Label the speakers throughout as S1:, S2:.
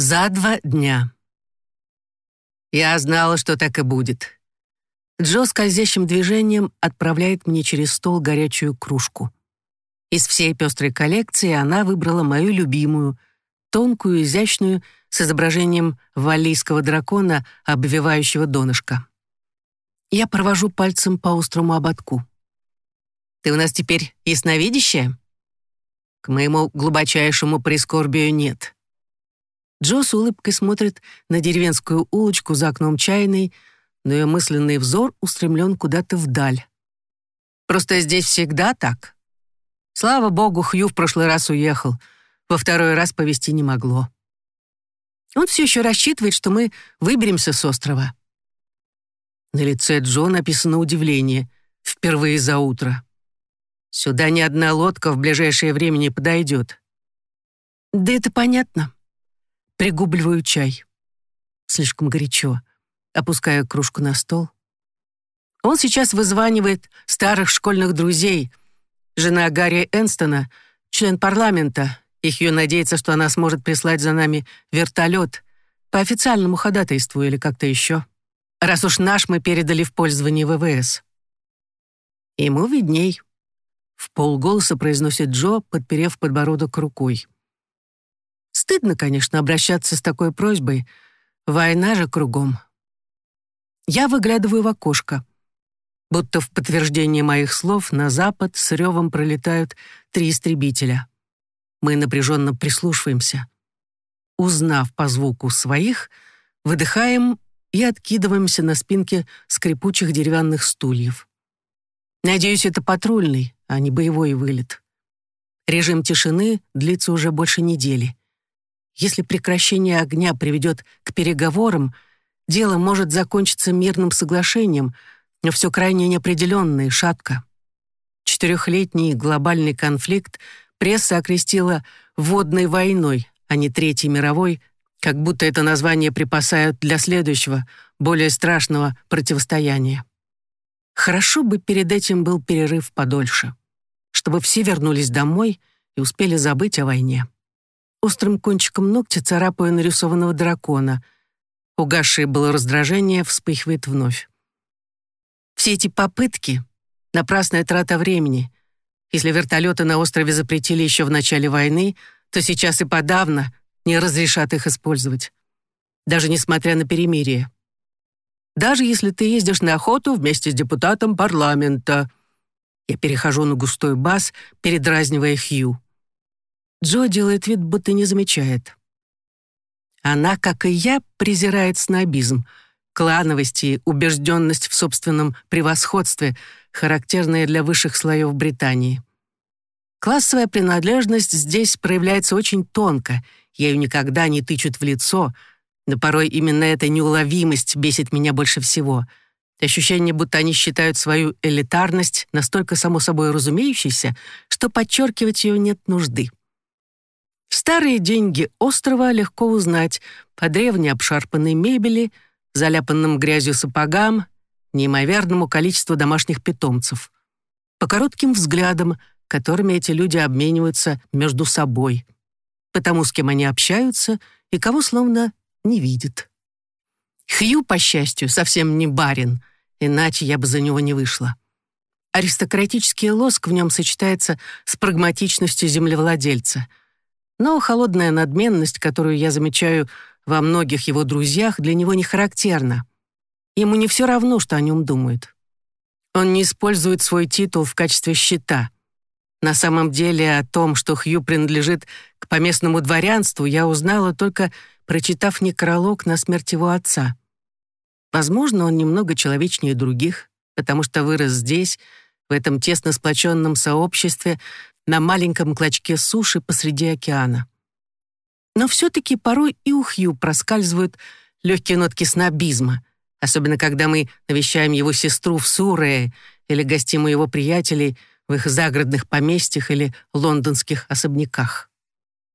S1: За два дня. Я знала, что так и будет. Джо скользящим движением отправляет мне через стол горячую кружку. Из всей пестрой коллекции она выбрала мою любимую, тонкую, изящную, с изображением валлийского дракона, обвивающего донышко. Я провожу пальцем по острому ободку. «Ты у нас теперь ясновидящая?» «К моему глубочайшему прискорбию нет». Джо с улыбкой смотрит на деревенскую улочку за окном чайной, но ее мысленный взор устремлен куда-то вдаль. «Просто здесь всегда так. Слава богу, Хью в прошлый раз уехал. Во второй раз повести не могло. Он все еще рассчитывает, что мы выберемся с острова». На лице Джо написано удивление. Впервые за утро. Сюда ни одна лодка в ближайшее время не подойдет. Да это понятно. Пригубливаю чай. Слишком горячо. Опускаю кружку на стол. Он сейчас вызванивает старых школьных друзей. Жена Гарри Энстона, член парламента. Их ее надеется, что она сможет прислать за нами вертолет по официальному ходатайству или как-то еще раз уж наш мы передали в пользование ВВС. Ему видней. В полголоса произносит Джо, подперев подбородок рукой. Стыдно, конечно, обращаться с такой просьбой. Война же кругом. Я выглядываю в окошко. Будто в подтверждение моих слов на запад с ревом пролетают три истребителя. Мы напряженно прислушиваемся. Узнав по звуку своих, выдыхаем и откидываемся на спинке скрипучих деревянных стульев. Надеюсь, это патрульный, а не боевой вылет. Режим тишины длится уже больше недели. Если прекращение огня приведет к переговорам, дело может закончиться мирным соглашением, но все крайне неопределенно и шатко. Четырехлетний глобальный конфликт пресса окрестила «водной войной», а не Третьей мировой, как будто это название припасают для следующего, более страшного противостояния. Хорошо бы перед этим был перерыв подольше, чтобы все вернулись домой и успели забыть о войне. Острым кончиком ногтя царапаю нарисованного дракона. Угасшее было раздражение вспыхивает вновь. Все эти попытки — напрасная трата времени. Если вертолеты на острове запретили еще в начале войны, то сейчас и подавно не разрешат их использовать. Даже несмотря на перемирие. Даже если ты ездишь на охоту вместе с депутатом парламента. Я перехожу на густой бас, передразнивая Хью. Джо делает вид, будто не замечает. Она, как и я, презирает снобизм, клановость и убежденность в собственном превосходстве, характерные для высших слоев Британии. Классовая принадлежность здесь проявляется очень тонко — Ею никогда не тычут в лицо, но порой именно эта неуловимость бесит меня больше всего. Ощущение, будто они считают свою элитарность настолько само собой разумеющейся, что подчеркивать ее нет нужды. Старые деньги острова легко узнать по древней обшарпанной мебели, заляпанным грязью сапогам, неимоверному количеству домашних питомцев, по коротким взглядам, которыми эти люди обмениваются между собой — потому с кем они общаются и кого словно не видят. Хью, по счастью, совсем не барин, иначе я бы за него не вышла. Аристократический лоск в нем сочетается с прагматичностью землевладельца. Но холодная надменность, которую я замечаю во многих его друзьях, для него не характерна. Ему не все равно, что о нем думают. Он не использует свой титул в качестве щита — на самом деле о том, что Хью принадлежит к поместному дворянству, я узнала только прочитав некролог на смерть его отца. Возможно, он немного человечнее других, потому что вырос здесь, в этом тесно сплоченном сообществе, на маленьком клочке суши посреди океана. Но все-таки порой и у Хью проскальзывают легкие нотки снобизма, особенно когда мы навещаем его сестру в Сурее или гостим у его приятелей — в их загородных поместьях или лондонских особняках.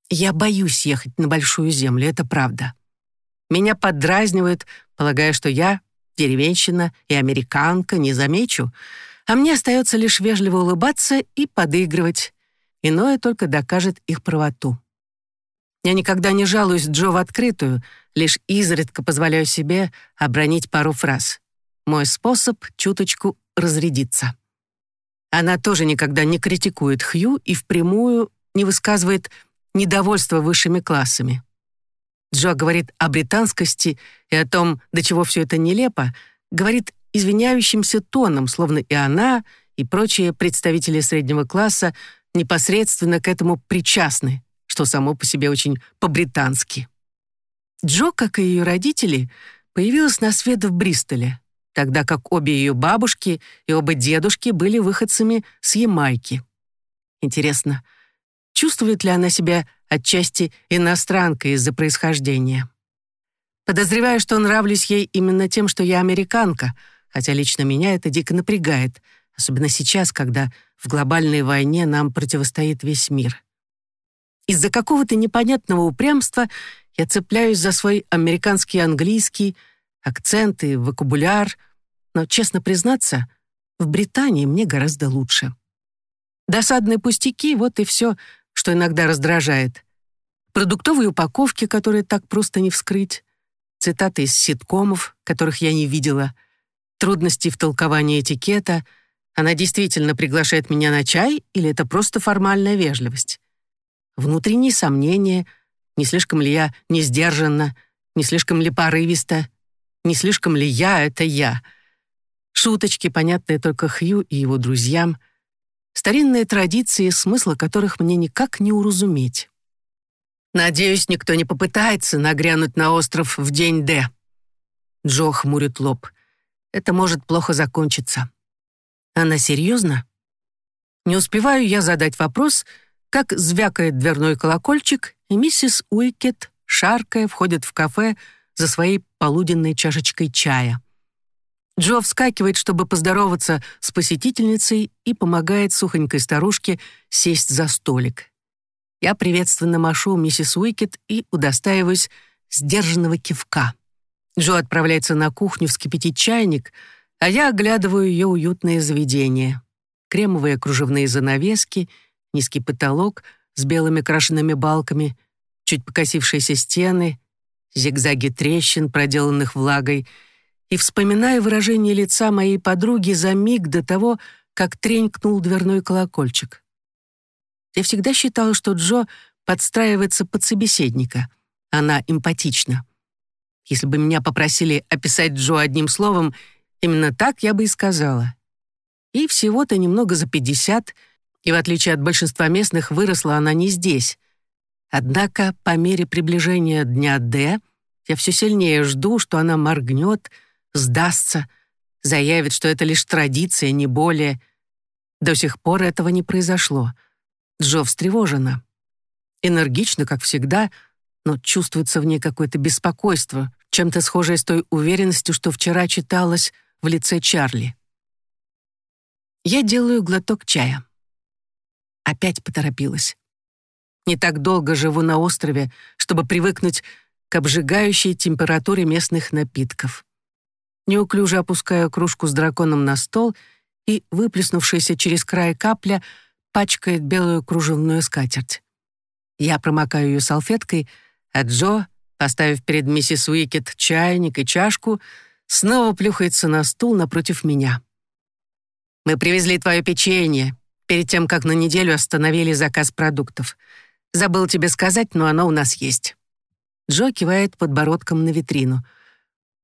S1: Я боюсь ехать на Большую Землю, это правда. Меня поддразнивают, полагая, что я деревенщина и американка, не замечу, а мне остается лишь вежливо улыбаться и подыгрывать. Иное только докажет их правоту. Я никогда не жалуюсь Джо в открытую, лишь изредка позволяю себе обронить пару фраз. Мой способ — чуточку разрядиться. Она тоже никогда не критикует Хью и впрямую не высказывает недовольства высшими классами. Джо говорит о британскости и о том, до чего все это нелепо, говорит извиняющимся тоном, словно и она, и прочие представители среднего класса непосредственно к этому причастны, что само по себе очень по-британски. Джо, как и ее родители, появилась на свет в Бристоле, тогда как обе ее бабушки и оба дедушки были выходцами с Ямайки. Интересно, чувствует ли она себя отчасти иностранкой из-за происхождения? Подозреваю, что нравлюсь ей именно тем, что я американка, хотя лично меня это дико напрягает, особенно сейчас, когда в глобальной войне нам противостоит весь мир. Из-за какого-то непонятного упрямства я цепляюсь за свой американский английский, акценты, вокабуляр, но, честно признаться, в Британии мне гораздо лучше. Досадные пустяки — вот и все, что иногда раздражает. Продуктовые упаковки, которые так просто не вскрыть, цитаты из ситкомов, которых я не видела, трудности в толковании этикета. Она действительно приглашает меня на чай или это просто формальная вежливость? Внутренние сомнения, не слишком ли я не сдержанна, не слишком ли порывисто, не слишком ли я — это я. Шуточки, понятные только Хью и его друзьям, старинные традиции, смысла которых мне никак не уразуметь. Надеюсь, никто не попытается нагрянуть на остров в день Д. Джо хмурит лоб. Это может плохо закончиться. Она серьезно? Не успеваю я задать вопрос, как звякает дверной колокольчик, и миссис Уикет, шаркая, входит в кафе за своей полуденной чашечкой чая. Джо вскакивает, чтобы поздороваться с посетительницей и помогает сухонькой старушке сесть за столик. Я приветственно машу миссис Уикет и удостаиваюсь сдержанного кивка. Джо отправляется на кухню вскипятить чайник, а я оглядываю ее уютное заведение. Кремовые кружевные занавески, низкий потолок с белыми крашенными балками, чуть покосившиеся стены, зигзаги трещин, проделанных влагой, и вспоминаю выражение лица моей подруги за миг до того, как тренькнул дверной колокольчик. Я всегда считала, что Джо подстраивается под собеседника. Она эмпатична. Если бы меня попросили описать Джо одним словом, именно так я бы и сказала. И всего-то немного за пятьдесят, и в отличие от большинства местных, выросла она не здесь. Однако по мере приближения дня Д я все сильнее жду, что она моргнет, сдастся, заявит, что это лишь традиция, не более. До сих пор этого не произошло — Джо встревожена. Энергично, как всегда, но чувствуется в ней какое-то беспокойство, чем-то схожее с той уверенностью, что вчера читалось в лице Чарли. Я делаю глоток чая. Опять поторопилась. Не так долго живу на острове, чтобы привыкнуть к обжигающей температуре местных напитков. Неуклюже опускаю кружку с драконом на стол, и выплеснувшаяся через край капля — пачкает белую кружевную скатерть. Я промокаю ее салфеткой, а Джо, поставив перед миссис Уикет чайник и чашку, снова плюхается на стул напротив меня. «Мы привезли твое печенье перед тем, как на неделю остановили заказ продуктов. Забыл тебе сказать, но оно у нас есть». Джо кивает подбородком на витрину.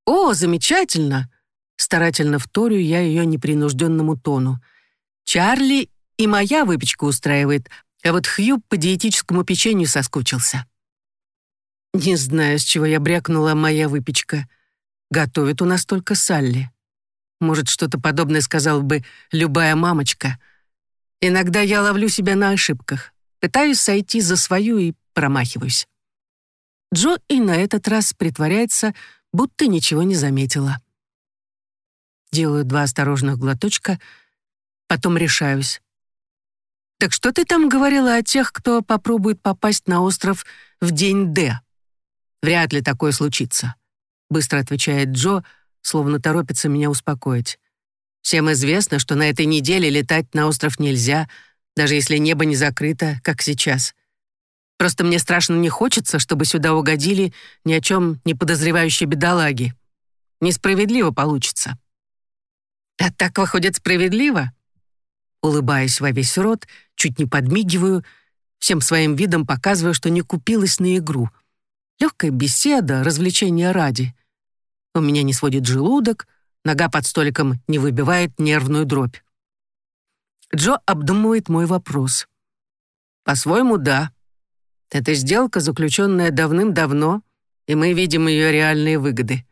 S1: «О, замечательно!» Старательно вторю я ее непринужденному тону. Чарли и моя выпечка устраивает, а вот Хью по диетическому печенью соскучился. Не знаю, с чего я брякнула моя выпечка. Готовит у нас только Салли. Может, что-то подобное сказала бы любая мамочка. Иногда я ловлю себя на ошибках. Пытаюсь сойти за свою и промахиваюсь. Джо и на этот раз притворяется, будто ничего не заметила. Делаю два осторожных глоточка, потом решаюсь. «Так что ты там говорила о тех, кто попробует попасть на остров в день Д?» «Вряд ли такое случится», — быстро отвечает Джо, словно торопится меня успокоить. «Всем известно, что на этой неделе летать на остров нельзя, даже если небо не закрыто, как сейчас. Просто мне страшно не хочется, чтобы сюда угодили ни о чем не подозревающие бедолаги. Несправедливо получится». «А так выходит справедливо?» Улыбаясь во весь рот, чуть не подмигиваю, всем своим видом показываю, что не купилась на игру. Легкая беседа, развлечение ради. У меня не сводит желудок, нога под столиком не выбивает нервную дробь. Джо обдумывает мой вопрос. «По-своему, да. Это сделка, заключенная давным-давно, и мы видим ее реальные выгоды.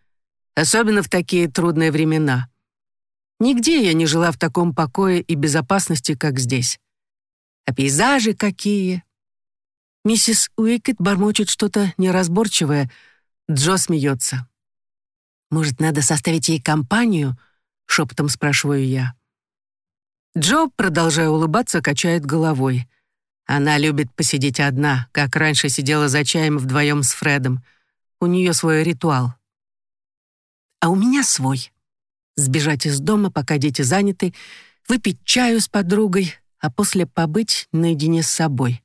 S1: Особенно в такие трудные времена. Нигде я не жила в таком покое и безопасности, как здесь. А пейзажи какие!» Миссис Уикет бормочет что-то неразборчивое. Джо смеется. «Может, надо составить ей компанию?» — шепотом спрашиваю я. Джо, продолжая улыбаться, качает головой. Она любит посидеть одна, как раньше сидела за чаем вдвоем с Фредом. У нее свой ритуал. А у меня свой. Сбежать из дома, пока дети заняты, выпить чаю с подругой, а после побыть наедине с собой.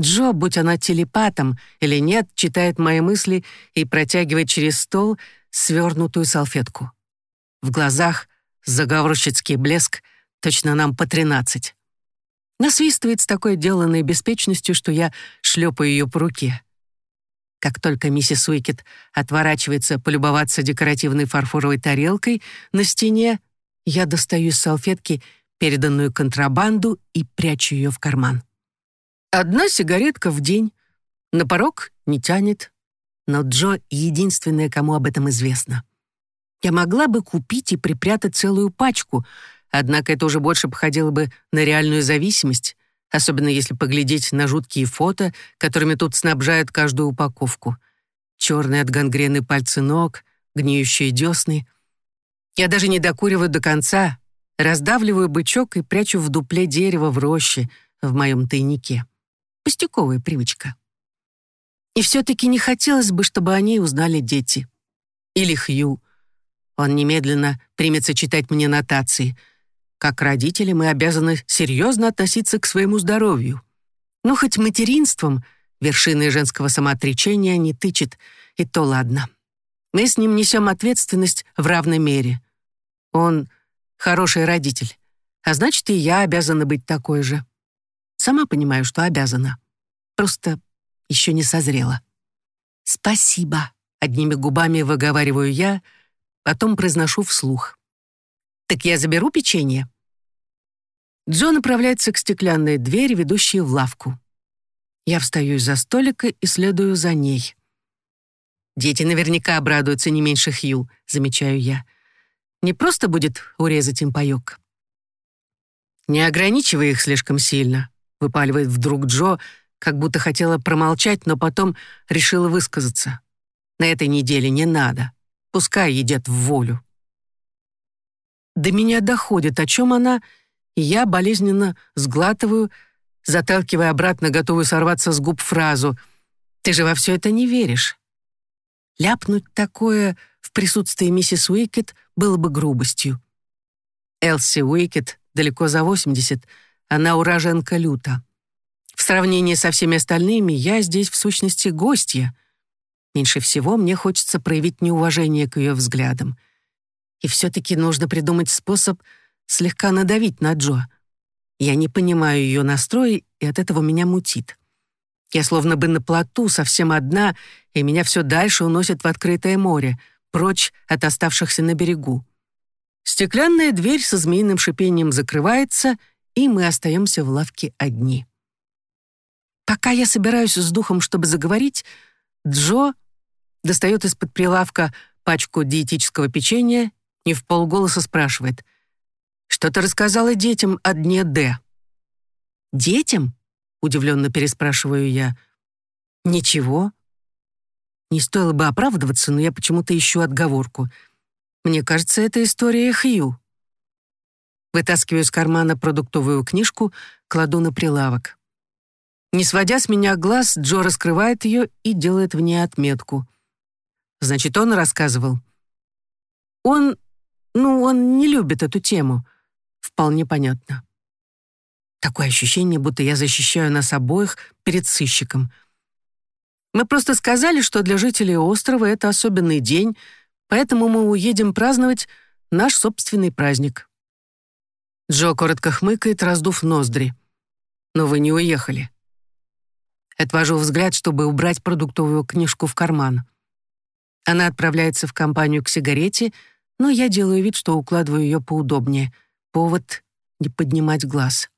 S1: Джо, будь она телепатом или нет, читает мои мысли и протягивает через стол свернутую салфетку. В глазах заговорщицкий блеск, точно нам по тринадцать насвистывает с такой деланной беспечностью, что я шлепаю ее по руке. Как только миссис Уикет отворачивается полюбоваться декоративной фарфоровой тарелкой на стене, я достаю из салфетки переданную контрабанду и прячу ее в карман. Одна сигаретка в день. На порог не тянет. Но Джо — единственная, кому об этом известно. Я могла бы купить и припрятать целую пачку — Однако это уже больше походило бы на реальную зависимость, особенно если поглядеть на жуткие фото, которыми тут снабжают каждую упаковку. Черные от гангрены пальцы ног, гниющие десны. Я даже не докуриваю до конца, раздавливаю бычок и прячу в дупле дерева в роще в моем тайнике. Пустяковая привычка. И все-таки не хотелось бы, чтобы о ней узнали дети. Или Хью. Он немедленно примется читать мне нотации — как родители мы обязаны серьезно относиться к своему здоровью. Ну, хоть материнством вершины женского самоотречения не тычет, и то ладно. Мы с ним несем ответственность в равной мере. Он хороший родитель, а значит, и я обязана быть такой же. Сама понимаю, что обязана. Просто еще не созрела. «Спасибо», — одними губами выговариваю я, потом произношу вслух. «Так я заберу печенье?» Джо направляется к стеклянной двери, ведущей в лавку. Я встаю из-за столика и следую за ней. «Дети наверняка обрадуются не меньше Хью», — замечаю я. «Не просто будет урезать им паёк». «Не ограничивай их слишком сильно», — выпаливает вдруг Джо, как будто хотела промолчать, но потом решила высказаться. «На этой неделе не надо. Пускай едят в волю». До меня доходит, о чем она, — и я болезненно сглатываю, заталкивая обратно готовую сорваться с губ фразу «Ты же во все это не веришь». Ляпнуть такое в присутствии миссис Уикет было бы грубостью. Элси Уикет далеко за 80, она уроженка люта. В сравнении со всеми остальными я здесь в сущности гостья. Меньше всего мне хочется проявить неуважение к ее взглядам. И все-таки нужно придумать способ — слегка надавить на Джо. Я не понимаю ее настрой, и от этого меня мутит. Я словно бы на плоту, совсем одна, и меня все дальше уносит в открытое море, прочь от оставшихся на берегу. Стеклянная дверь со змеиным шипением закрывается, и мы остаемся в лавке одни. Пока я собираюсь с духом, чтобы заговорить, Джо достает из-под прилавка пачку диетического печенья и в полголоса спрашивает, что ты рассказала детям о дне Д?» «Детям?» — удивленно переспрашиваю я. «Ничего». Не стоило бы оправдываться, но я почему-то ищу отговорку. Мне кажется, это история Хью. Вытаскиваю из кармана продуктовую книжку, кладу на прилавок. Не сводя с меня глаз, Джо раскрывает ее и делает в ней отметку. Значит, он рассказывал. Он, ну, он не любит эту тему вполне понятно. Такое ощущение, будто я защищаю нас обоих перед сыщиком. Мы просто сказали, что для жителей острова это особенный день, поэтому мы уедем праздновать наш собственный праздник. Джо коротко хмыкает, раздув ноздри. «Но вы не уехали». Отвожу взгляд, чтобы убрать продуктовую книжку в карман. Она отправляется в компанию к сигарете, но я делаю вид, что укладываю ее поудобнее. Повод — не поднимать глаз.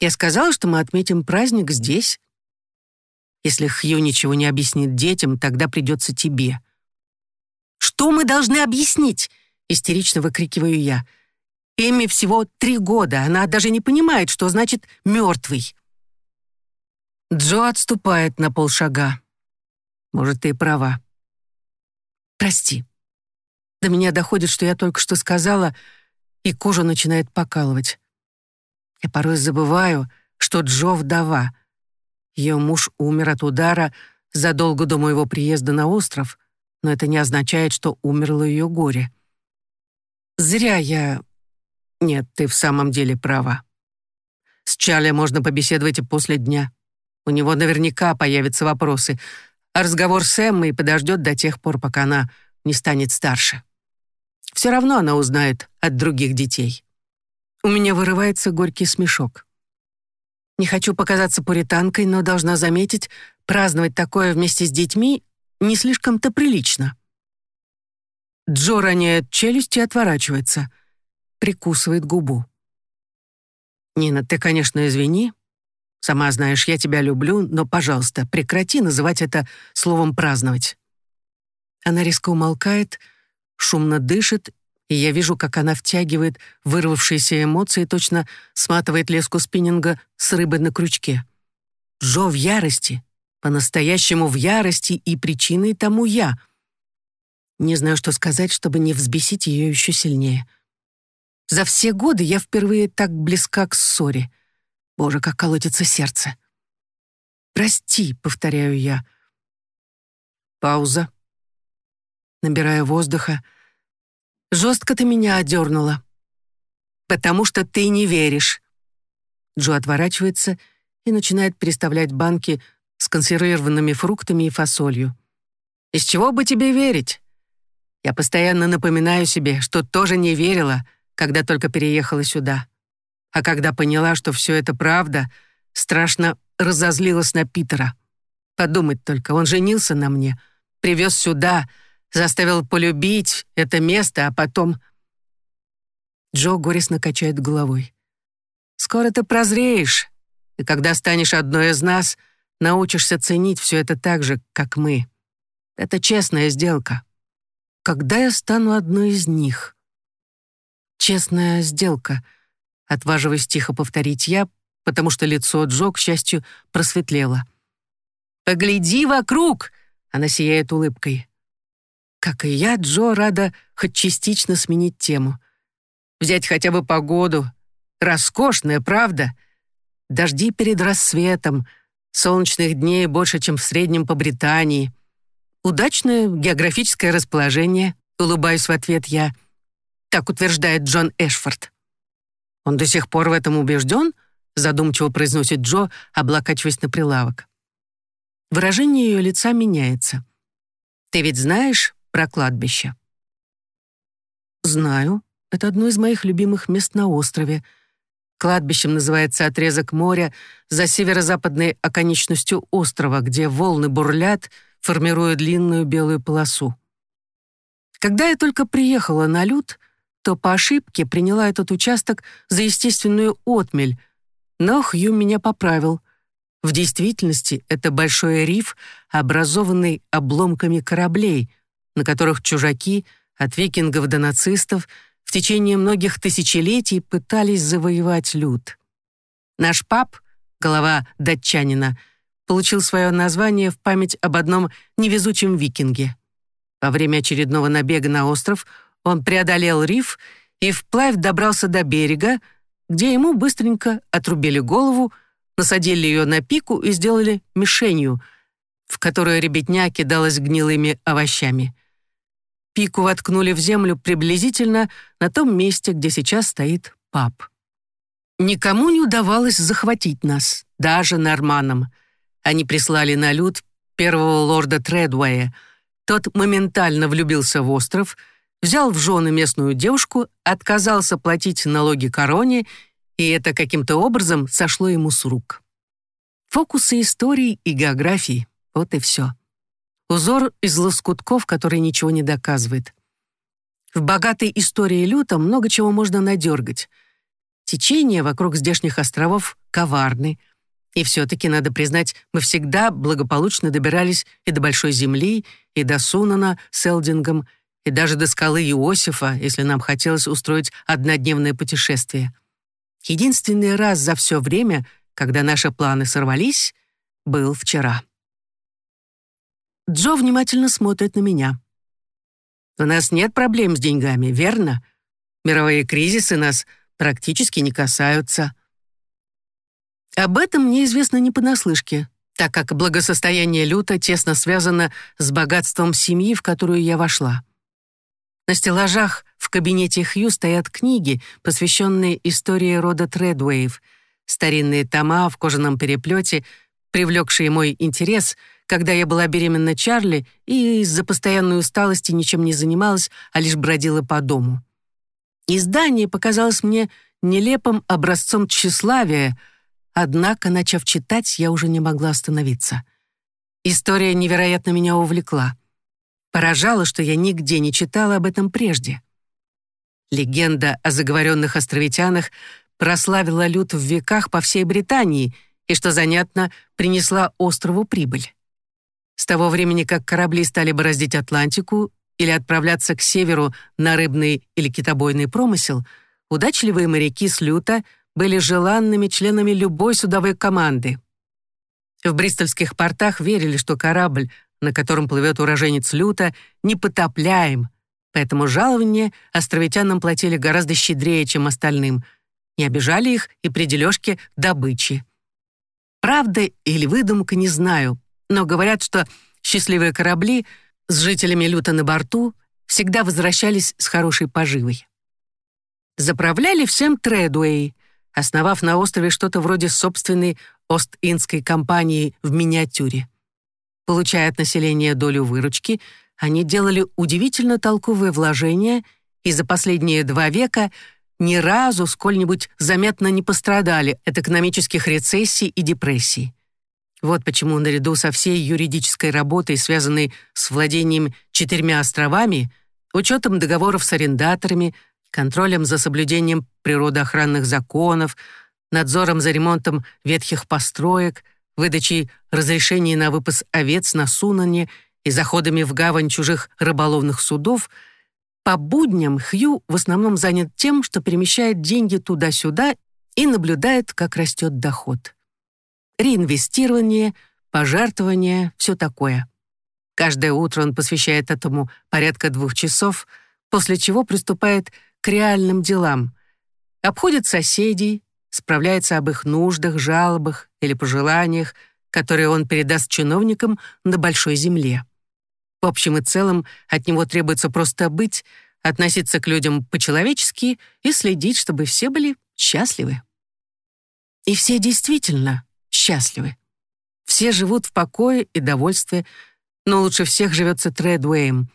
S1: Я сказала, что мы отметим праздник здесь. Если Хью ничего не объяснит детям, тогда придется тебе. «Что мы должны объяснить?» — истерично выкрикиваю я. Эмми всего три года, она даже не понимает, что значит «мертвый». Джо отступает на полшага. Может, ты и права. Прости. До меня доходит, что я только что сказала, и кожа начинает покалывать. Я порой забываю, что Джо вдова. Ее муж умер от удара задолго до моего приезда на остров, но это не означает, что умерло ее горе. Зря я нет, ты в самом деле права. С Чарли можно побеседовать и после дня. У него наверняка появятся вопросы, а разговор с Эммой подождет до тех пор, пока она не станет старше. Все равно она узнает от других детей. У меня вырывается горький смешок. Не хочу показаться пуританкой, но должна заметить, праздновать такое вместе с детьми не слишком-то прилично. Джо роняет челюсть и отворачивается — прикусывает губу. «Нина, ты, конечно, извини. Сама знаешь, я тебя люблю, но, пожалуйста, прекрати называть это словом «праздновать». Она резко умолкает, шумно дышит, и я вижу, как она втягивает вырвавшиеся эмоции, точно сматывает леску спиннинга с рыбы на крючке. Джо в ярости, по-настоящему в ярости, и причиной тому я. Не знаю, что сказать, чтобы не взбесить ее еще сильнее. За все годы я впервые так близка к ссоре. Боже, как колотится сердце. «Прости», — повторяю я. Пауза. Набирая воздуха. «Жестко ты меня одернула. Потому что ты не веришь». Джо отворачивается и начинает переставлять банки с консервированными фруктами и фасолью. «Из чего бы тебе верить?» Я постоянно напоминаю себе, что тоже не верила — когда только переехала сюда. А когда поняла, что все это правда, страшно разозлилась на Питера. Подумать только, он женился на мне, привез сюда, заставил полюбить это место, а потом... Джо горестно качает головой. «Скоро ты прозреешь, и когда станешь одной из нас, научишься ценить все это так же, как мы. Это честная сделка. Когда я стану одной из них?» «Честная сделка», — отваживаясь тихо повторить я, потому что лицо Джо, к счастью, просветлело. «Погляди вокруг!» — она сияет улыбкой. Как и я, Джо рада хоть частично сменить тему. Взять хотя бы погоду. Роскошная, правда? Дожди перед рассветом, солнечных дней больше, чем в среднем по Британии. Удачное географическое расположение, улыбаюсь в ответ я — так утверждает Джон Эшфорд. Он до сих пор в этом убежден, задумчиво произносит Джо, облокачиваясь на прилавок. Выражение ее лица меняется. «Ты ведь знаешь про кладбище?» «Знаю. Это одно из моих любимых мест на острове. Кладбищем называется отрезок моря за северо-западной оконечностью острова, где волны бурлят, формируя длинную белую полосу. Когда я только приехала на Люд, то по ошибке приняла этот участок за естественную отмель, но Хью меня поправил. В действительности это большой риф, образованный обломками кораблей, на которых чужаки, от викингов до нацистов, в течение многих тысячелетий пытались завоевать люд. Наш пап, голова датчанина, получил свое название в память об одном невезучем викинге. Во время очередного набега на остров – он преодолел риф и вплавь добрался до берега, где ему быстренько отрубили голову, насадили ее на пику и сделали мишенью, в которую ребятня кидалась гнилыми овощами. Пику воткнули в землю приблизительно на том месте, где сейчас стоит пап. Никому не удавалось захватить нас, даже норманам. Они прислали на люд первого лорда Тредуэя. Тот моментально влюбился в остров, взял в жены местную девушку, отказался платить налоги короне, и это каким-то образом сошло ему с рук. Фокусы истории и географии — вот и все. Узор из лоскутков, который ничего не доказывает. В богатой истории люта много чего можно надергать — Течения вокруг здешних островов коварны. И все-таки, надо признать, мы всегда благополучно добирались и до Большой Земли, и до Сунана с Элдингом, и даже до скалы Иосифа, если нам хотелось устроить однодневное путешествие. Единственный раз за все время, когда наши планы сорвались, был вчера. Джо внимательно смотрит на меня. «У нас нет проблем с деньгами, верно? Мировые кризисы нас практически не касаются. Об этом мне известно не понаслышке, так как благосостояние Люта тесно связано с богатством семьи, в которую я вошла. На стеллажах в кабинете Хью стоят книги, посвященные истории рода Тредуэев, старинные тома в кожаном переплете, привлекшие мой интерес, когда я была беременна Чарли и из-за постоянной усталости ничем не занималась, а лишь бродила по дому. Издание показалось мне нелепым образцом тщеславия, однако, начав читать, я уже не могла остановиться. История невероятно меня увлекла. Поражало, что я нигде не читала об этом прежде. Легенда о заговоренных островитянах прославила люд в веках по всей Британии и, что занятно, принесла острову прибыль. С того времени, как корабли стали бороздить Атлантику, или отправляться к северу на рыбный или китобойный промысел, удачливые моряки с люта были желанными членами любой судовой команды. В бристольских портах верили, что корабль, на котором плывет уроженец люта, непотопляем, поэтому жалование островитянам платили гораздо щедрее, чем остальным, не обижали их и при дележке добычи. Правда или выдумка, не знаю, но говорят, что счастливые корабли — с жителями Люта на борту всегда возвращались с хорошей поживой. Заправляли всем Тредуэй, основав на острове что-то вроде собственной Ост-Индской компании в миниатюре. Получая от населения долю выручки, они делали удивительно толковые вложения и за последние два века ни разу сколь-нибудь заметно не пострадали от экономических рецессий и депрессий. Вот почему наряду со всей юридической работой, связанной с владением четырьмя островами, учетом договоров с арендаторами, контролем за соблюдением природоохранных законов, надзором за ремонтом ветхих построек, выдачей разрешений на выпас овец на Сунане и заходами в гавань чужих рыболовных судов, по будням Хью в основном занят тем, что перемещает деньги туда-сюда и наблюдает, как растет доход реинвестирование, пожертвования, все такое. Каждое утро он посвящает этому порядка двух часов, после чего приступает к реальным делам. Обходит соседей, справляется об их нуждах, жалобах или пожеланиях, которые он передаст чиновникам на большой земле. В общем и целом от него требуется просто быть, относиться к людям по-человечески и следить, чтобы все были счастливы. И все действительно счастливы. Все живут в покое и довольстве, но лучше всех живется Тредуэем.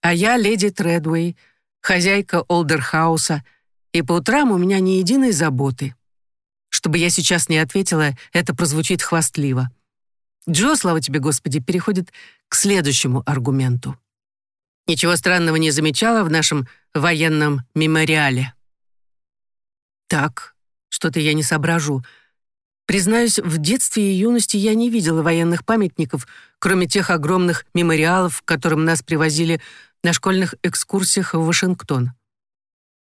S1: А я леди Тредуэй, хозяйка Олдерхауса, и по утрам у меня ни единой заботы. Чтобы я сейчас не ответила, это прозвучит хвастливо. Джо, слава тебе, Господи, переходит к следующему аргументу. Ничего странного не замечала в нашем военном мемориале. Так, что-то я не соображу — Признаюсь, в детстве и юности я не видела военных памятников, кроме тех огромных мемориалов, к которым нас привозили на школьных экскурсиях в Вашингтон.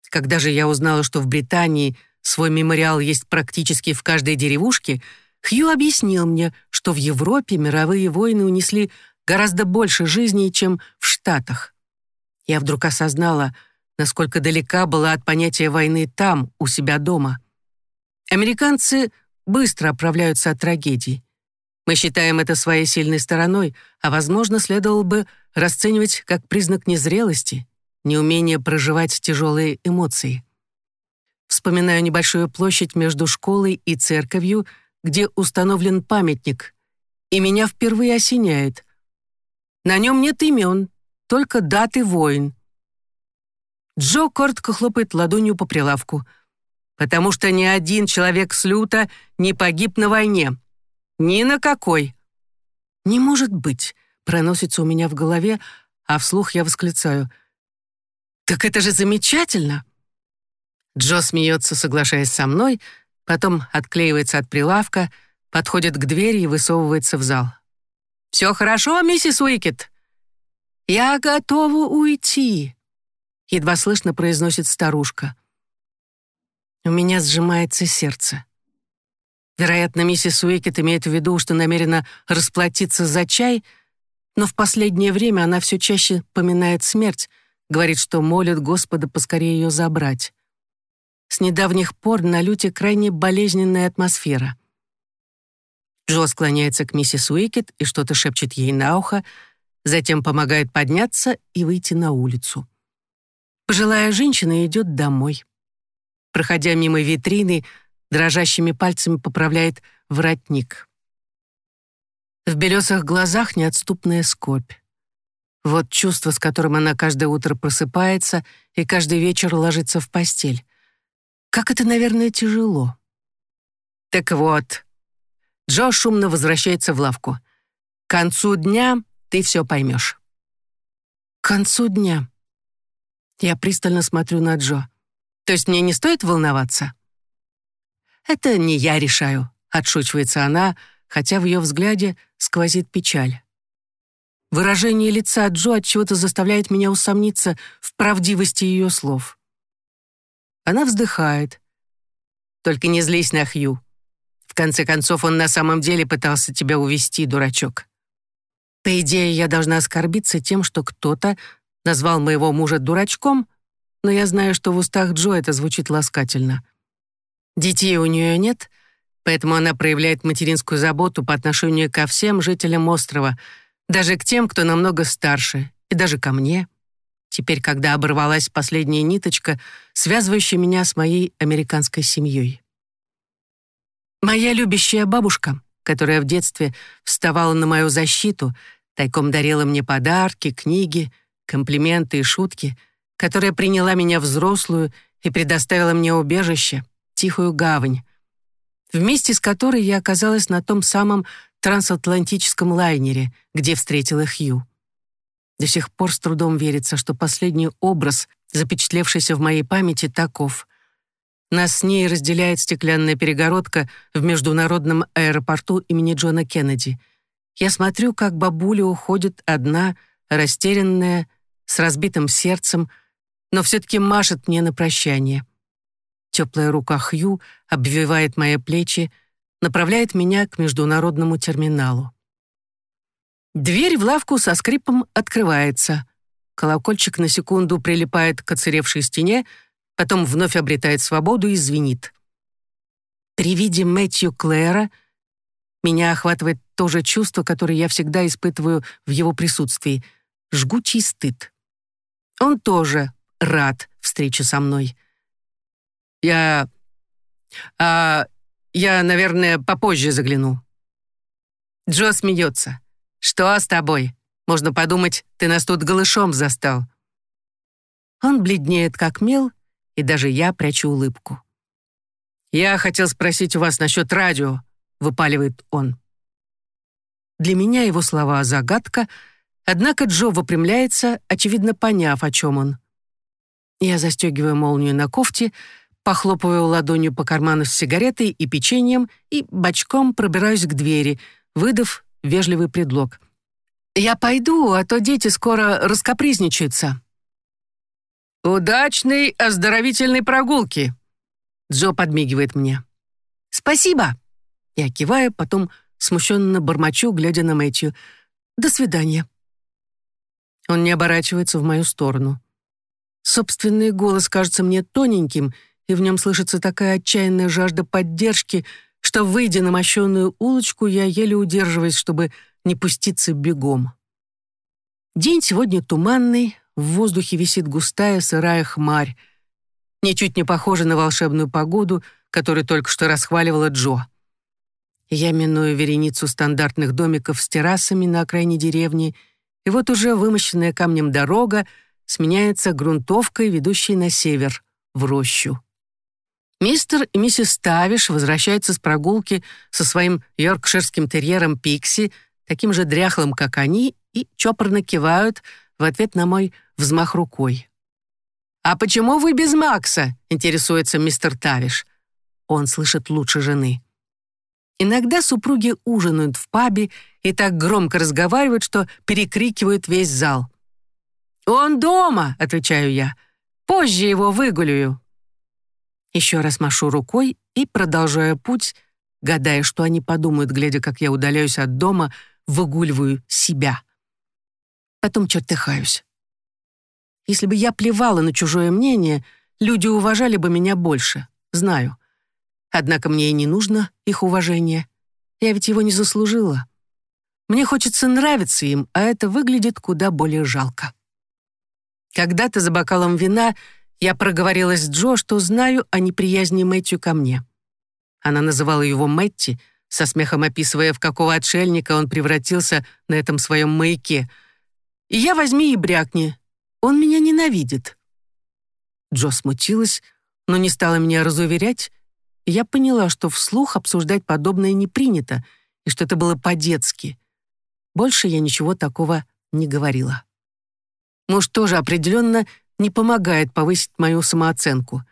S1: Когда же я узнала, что в Британии свой мемориал есть практически в каждой деревушке, Хью объяснил мне, что в Европе мировые войны унесли гораздо больше жизней, чем в Штатах. Я вдруг осознала, насколько далека была от понятия войны там, у себя дома. Американцы — быстро оправляются от трагедий. Мы считаем это своей сильной стороной, а, возможно, следовало бы расценивать как признак незрелости, неумения проживать тяжелые эмоции. Вспоминаю небольшую площадь между школой и церковью, где установлен памятник, и меня впервые осеняет. На нем нет имен, только даты войн. Джо коротко хлопает ладонью по прилавку. «Потому что ни один человек с люта не погиб на войне. Ни на какой». «Не может быть», — проносится у меня в голове, а вслух я восклицаю. «Так это же замечательно!» Джо смеется, соглашаясь со мной, потом отклеивается от прилавка, подходит к двери и высовывается в зал. «Все хорошо, миссис Уикет?» «Я готова уйти», — едва слышно произносит старушка. У меня сжимается сердце. Вероятно, миссис Уикет имеет в виду, что намерена расплатиться за чай, но в последнее время она все чаще поминает смерть, говорит, что молит Господа поскорее ее забрать. С недавних пор на люте крайне болезненная атмосфера. Джо склоняется к миссис Уикет и что-то шепчет ей на ухо, затем помогает подняться и выйти на улицу. Пожилая женщина идет домой. Проходя мимо витрины, дрожащими пальцами поправляет воротник. В белесых глазах неотступная скорбь. Вот чувство, с которым она каждое утро просыпается и каждый вечер ложится в постель. Как это, наверное, тяжело. Так вот, Джо шумно возвращается в лавку. К концу дня ты все поймешь. К концу дня. Я пристально смотрю на Джо. То есть мне не стоит волноваться? Это не я решаю, отшучивается она, хотя в ее взгляде сквозит печаль. Выражение лица Джо от чего-то заставляет меня усомниться в правдивости ее слов. Она вздыхает. Только не злись на Хью. В конце концов, он на самом деле пытался тебя увести, дурачок. По идее, я должна оскорбиться тем, что кто-то назвал моего мужа дурачком, но я знаю, что в устах Джо это звучит ласкательно. Детей у нее нет, поэтому она проявляет материнскую заботу по отношению ко всем жителям острова, даже к тем, кто намного старше, и даже ко мне. Теперь, когда оборвалась последняя ниточка, связывающая меня с моей американской семьей. Моя любящая бабушка — которая в детстве вставала на мою защиту, тайком дарила мне подарки, книги, комплименты и шутки, которая приняла меня взрослую и предоставила мне убежище, тихую гавань, вместе с которой я оказалась на том самом трансатлантическом лайнере, где встретила Хью. До сих пор с трудом верится, что последний образ, запечатлевшийся в моей памяти, таков. Нас с ней разделяет стеклянная перегородка в международном аэропорту имени Джона Кеннеди. Я смотрю, как бабуля уходит одна, растерянная, с разбитым сердцем, но все-таки машет мне на прощание. Теплая рука Хью обвивает мои плечи, направляет меня к международному терминалу. Дверь в лавку со скрипом открывается. Колокольчик на секунду прилипает к оцаревшей стене, потом вновь обретает свободу и звенит. При виде Мэтью Клэра меня охватывает то же чувство, которое я всегда испытываю в его присутствии — жгучий стыд. Он тоже рад встрече со мной. Я... А, я, наверное, попозже загляну. Джо смеется. «Что с тобой? Можно подумать, ты нас тут голышом застал». Он бледнеет, как мел, и даже я прячу улыбку. «Я хотел спросить у вас насчет радио», — выпаливает он. Для меня его слова — загадка, однако Джо выпрямляется, очевидно поняв, о чем он. Я застегиваю молнию на кофте, похлопываю ладонью по карману с сигаретой и печеньем и бочком пробираюсь к двери, выдав вежливый предлог. «Я пойду, а то дети скоро раскопризничаются». «Удачной оздоровительной прогулки!» Джо подмигивает мне. «Спасибо!» Я киваю, потом смущенно бормочу, глядя на Мэтью. «До свидания». Он не оборачивается в мою сторону. Собственный голос кажется мне тоненьким, и в нем слышится такая отчаянная жажда поддержки, что, выйдя на мощенную улочку, я еле удерживаюсь, чтобы не пуститься бегом. День сегодня туманный, в воздухе висит густая сырая хмарь. ничуть не похоже на волшебную погоду, которую только что расхваливала Джо. Я миную вереницу стандартных домиков с террасами на окраине деревни, и вот уже вымощенная камнем дорога сменяется грунтовкой, ведущей на север, в рощу. Мистер и миссис Тавиш возвращаются с прогулки со своим йоркширским терьером Пикси, таким же дряхлым, как они, и чопорно кивают в ответ на мой взмах рукой. «А почему вы без Макса?» — интересуется мистер Тавиш. Он слышит лучше жены. Иногда супруги ужинают в пабе и так громко разговаривают, что перекрикивают весь зал. «Он дома!» — отвечаю я. «Позже его выгуляю». Еще раз машу рукой и продолжаю путь, гадая, что они подумают, глядя, как я удаляюсь от дома, выгуливаю себя. Потом чертыхаюсь. Если бы я плевала на чужое мнение, люди уважали бы меня больше, знаю. Однако мне и не нужно их уважение. Я ведь его не заслужила. Мне хочется нравиться им, а это выглядит куда более жалко. Когда-то за бокалом вина я проговорилась Джо, что знаю о неприязни Мэтью ко мне. Она называла его Мэтти, со смехом описывая, в какого отшельника он превратился на этом своем маяке. И я возьми и брякни. Он меня ненавидит. Джо смутилась, но не стала меня разуверять, я поняла, что вслух обсуждать подобное не принято, и что это было по-детски. Больше я ничего такого не говорила. Муж тоже определенно не помогает повысить мою самооценку.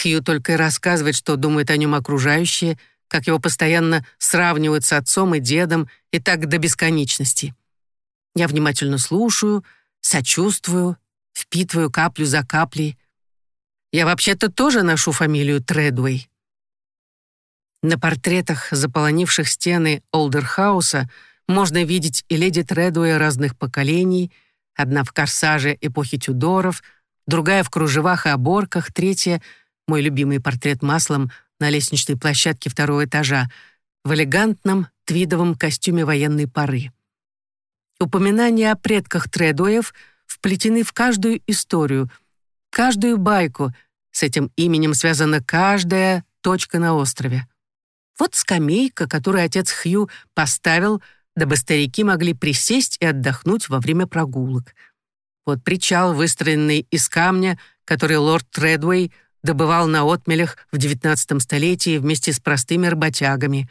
S1: Хью только и рассказывает, что думают о нем окружающие, как его постоянно сравнивают с отцом и дедом, и так до бесконечности. Я внимательно слушаю, сочувствую, впитываю каплю за каплей. Я вообще-то тоже ношу фамилию Тредуэй. На портретах, заполонивших стены Олдерхауса, можно видеть и леди Тредуэ разных поколений, одна в корсаже эпохи Тюдоров, другая в кружевах и оборках, третья — мой любимый портрет маслом на лестничной площадке второго этажа, в элегантном твидовом костюме военной поры. Упоминания о предках Тредуев вплетены в каждую историю, каждую байку, с этим именем связана каждая точка на острове. Вот скамейка, которую отец Хью поставил, дабы старики могли присесть и отдохнуть во время прогулок. Вот причал, выстроенный из камня, который лорд Тредуэй добывал на отмелях в XIX столетии вместе с простыми работягами.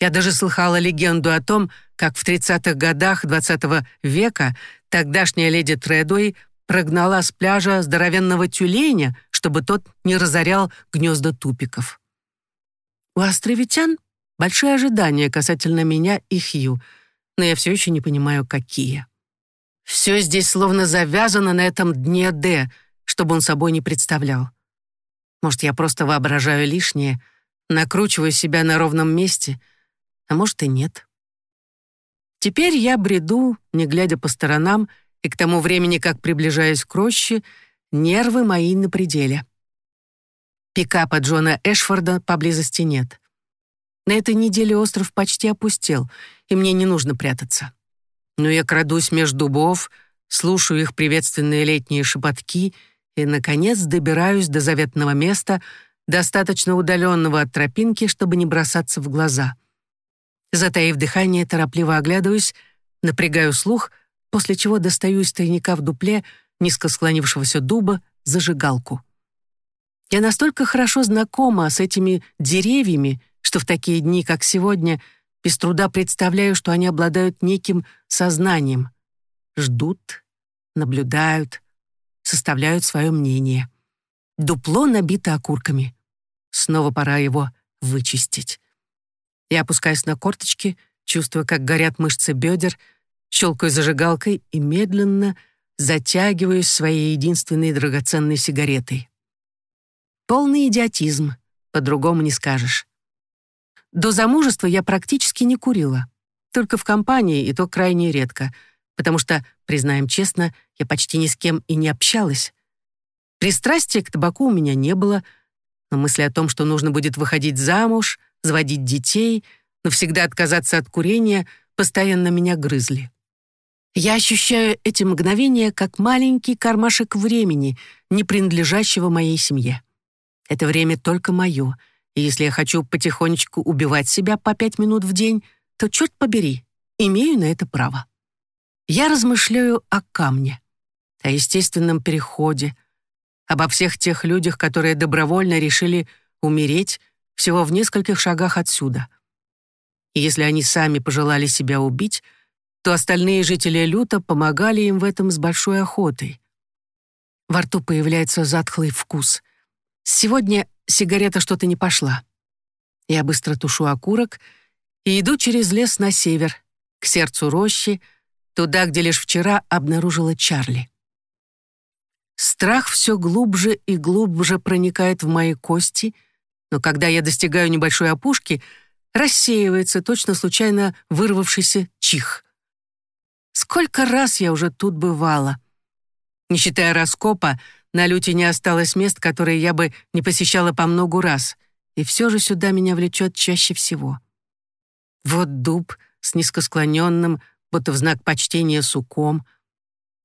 S1: Я даже слыхала легенду о том, как в 30-х годах XX века тогдашняя леди Тредуэй прогнала с пляжа здоровенного тюленя, чтобы тот не разорял гнезда тупиков. У островитян большие ожидания касательно меня и Хью, но я все еще не понимаю, какие. Все здесь словно завязано на этом дне «Д», чтобы он собой не представлял. Может, я просто воображаю лишнее, накручиваю себя на ровном месте, а может и нет. Теперь я бреду, не глядя по сторонам, и к тому времени, как приближаюсь к роще, нервы мои на пределе. Пикапа Джона Эшфорда поблизости нет. На этой неделе остров почти опустел, и мне не нужно прятаться. Но я крадусь между дубов, слушаю их приветственные летние шепотки и, наконец, добираюсь до заветного места, достаточно удаленного от тропинки, чтобы не бросаться в глаза. Затаив дыхание, торопливо оглядываюсь, напрягаю слух, после чего достаю из тайника в дупле, низко склонившегося дуба, зажигалку. Я настолько хорошо знакома с этими деревьями, что в такие дни, как сегодня, без труда представляю, что они обладают неким сознанием. Ждут, наблюдают, составляют свое мнение. Дупло набито окурками. Снова пора его вычистить. Я опускаюсь на корточки, чувствуя, как горят мышцы бедер, щелкаю зажигалкой и медленно затягиваюсь своей единственной драгоценной сигаретой. Полный идиотизм, по-другому не скажешь. До замужества я практически не курила. Только в компании, и то крайне редко, потому что, признаем честно, я почти ни с кем и не общалась. Пристрастия к табаку у меня не было, но мысли о том, что нужно будет выходить замуж, заводить детей, но всегда отказаться от курения, постоянно меня грызли. Я ощущаю эти мгновения как маленький кармашек времени, не принадлежащего моей семье. Это время только мое, и если я хочу потихонечку убивать себя по пять минут в день, то, черт побери, имею на это право. Я размышляю о камне, о естественном переходе, обо всех тех людях, которые добровольно решили умереть всего в нескольких шагах отсюда. И если они сами пожелали себя убить, то остальные жители Люта помогали им в этом с большой охотой. Во рту появляется затхлый вкус. Сегодня сигарета что-то не пошла. Я быстро тушу окурок и иду через лес на север, к сердцу рощи, туда, где лишь вчера обнаружила Чарли. Страх все глубже и глубже проникает в мои кости, но когда я достигаю небольшой опушки, рассеивается точно случайно вырвавшийся чих. Сколько раз я уже тут бывала. Не считая раскопа, на люте не осталось мест, которые я бы не посещала по многу раз, и все же сюда меня влечет чаще всего. Вот дуб с низкосклоненным, будто в знак почтения суком.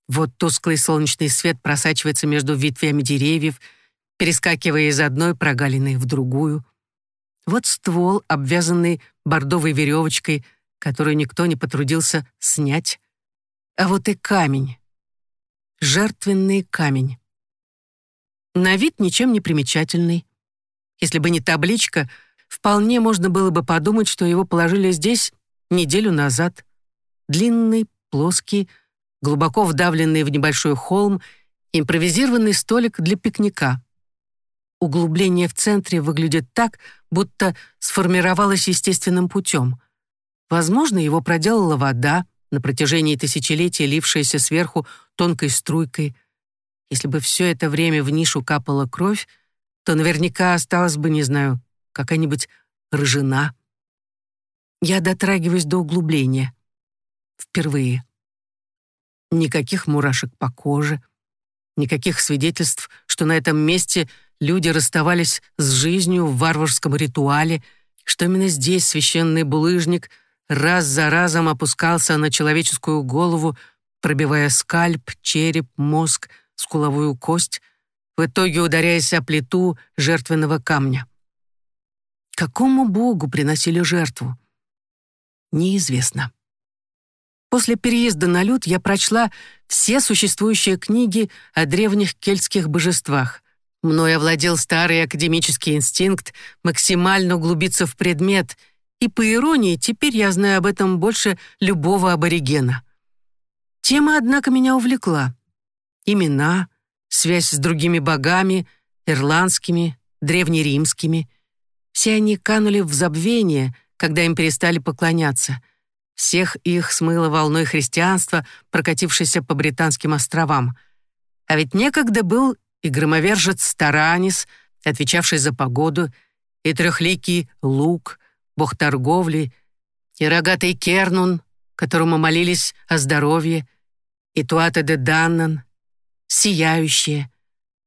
S1: Вот тусклый солнечный свет просачивается между ветвями деревьев, перескакивая из одной прогалины в другую. Вот ствол, обвязанный бордовой веревочкой, которую никто не потрудился снять. А вот и камень. Жертвенный камень. На вид ничем не примечательный. Если бы не табличка, вполне можно было бы подумать, что его положили здесь неделю назад. Длинный, плоский, глубоко вдавленный в небольшой холм, импровизированный столик для пикника. Углубление в центре выглядит так, будто сформировалось естественным путем. Возможно, его проделала вода, на протяжении тысячелетий лившаяся сверху тонкой струйкой. Если бы все это время в нишу капала кровь, то наверняка осталась бы, не знаю, какая-нибудь рыжина. Я дотрагиваюсь до углубления. Впервые. Никаких мурашек по коже, никаких свидетельств, что на этом месте люди расставались с жизнью в варварском ритуале, что именно здесь священный булыжник раз за разом опускался на человеческую голову, пробивая скальп, череп, мозг, скуловую кость, в итоге ударяясь о плиту жертвенного камня. Какому богу приносили жертву? Неизвестно. После переезда на Люд я прочла все существующие книги о древних кельтских божествах. Мною овладел старый академический инстинкт максимально углубиться в предмет, и, по иронии, теперь я знаю об этом больше любого аборигена. Тема, однако, меня увлекла. Имена, связь с другими богами, ирландскими, древнеримскими. Все они канули в забвение, когда им перестали поклоняться. Всех их смыло волной христианства, прокатившейся по Британским островам. А ведь некогда был и громовержец Таранис, отвечавший за погоду, и трехликий Лук, бог торговли, и рогатый Кернун, которому молились о здоровье, и Туата де Даннан, сияющие,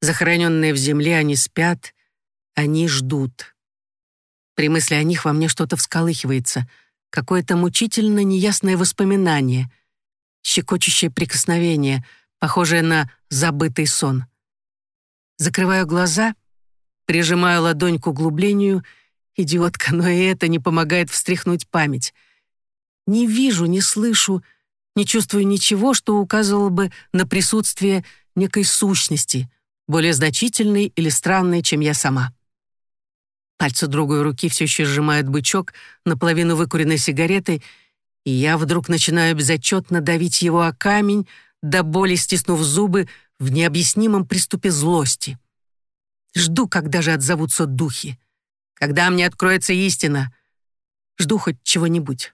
S1: захороненные в земле, они спят, они ждут. При мысли о них во мне что-то всколыхивается — какое-то мучительно неясное воспоминание, щекочущее прикосновение, похожее на забытый сон. Закрываю глаза, прижимаю ладонь к углублению, идиотка, но и это не помогает встряхнуть память. Не вижу, не слышу, не чувствую ничего, что указывало бы на присутствие некой сущности, более значительной или странной, чем я сама. Пальцы другой руки все еще сжимают бычок, наполовину выкуренной сигаретой, и я вдруг начинаю безотчетно давить его о камень, до боли стиснув зубы в необъяснимом приступе злости. Жду, когда же отзовутся духи. Когда мне откроется истина. Жду хоть чего-нибудь.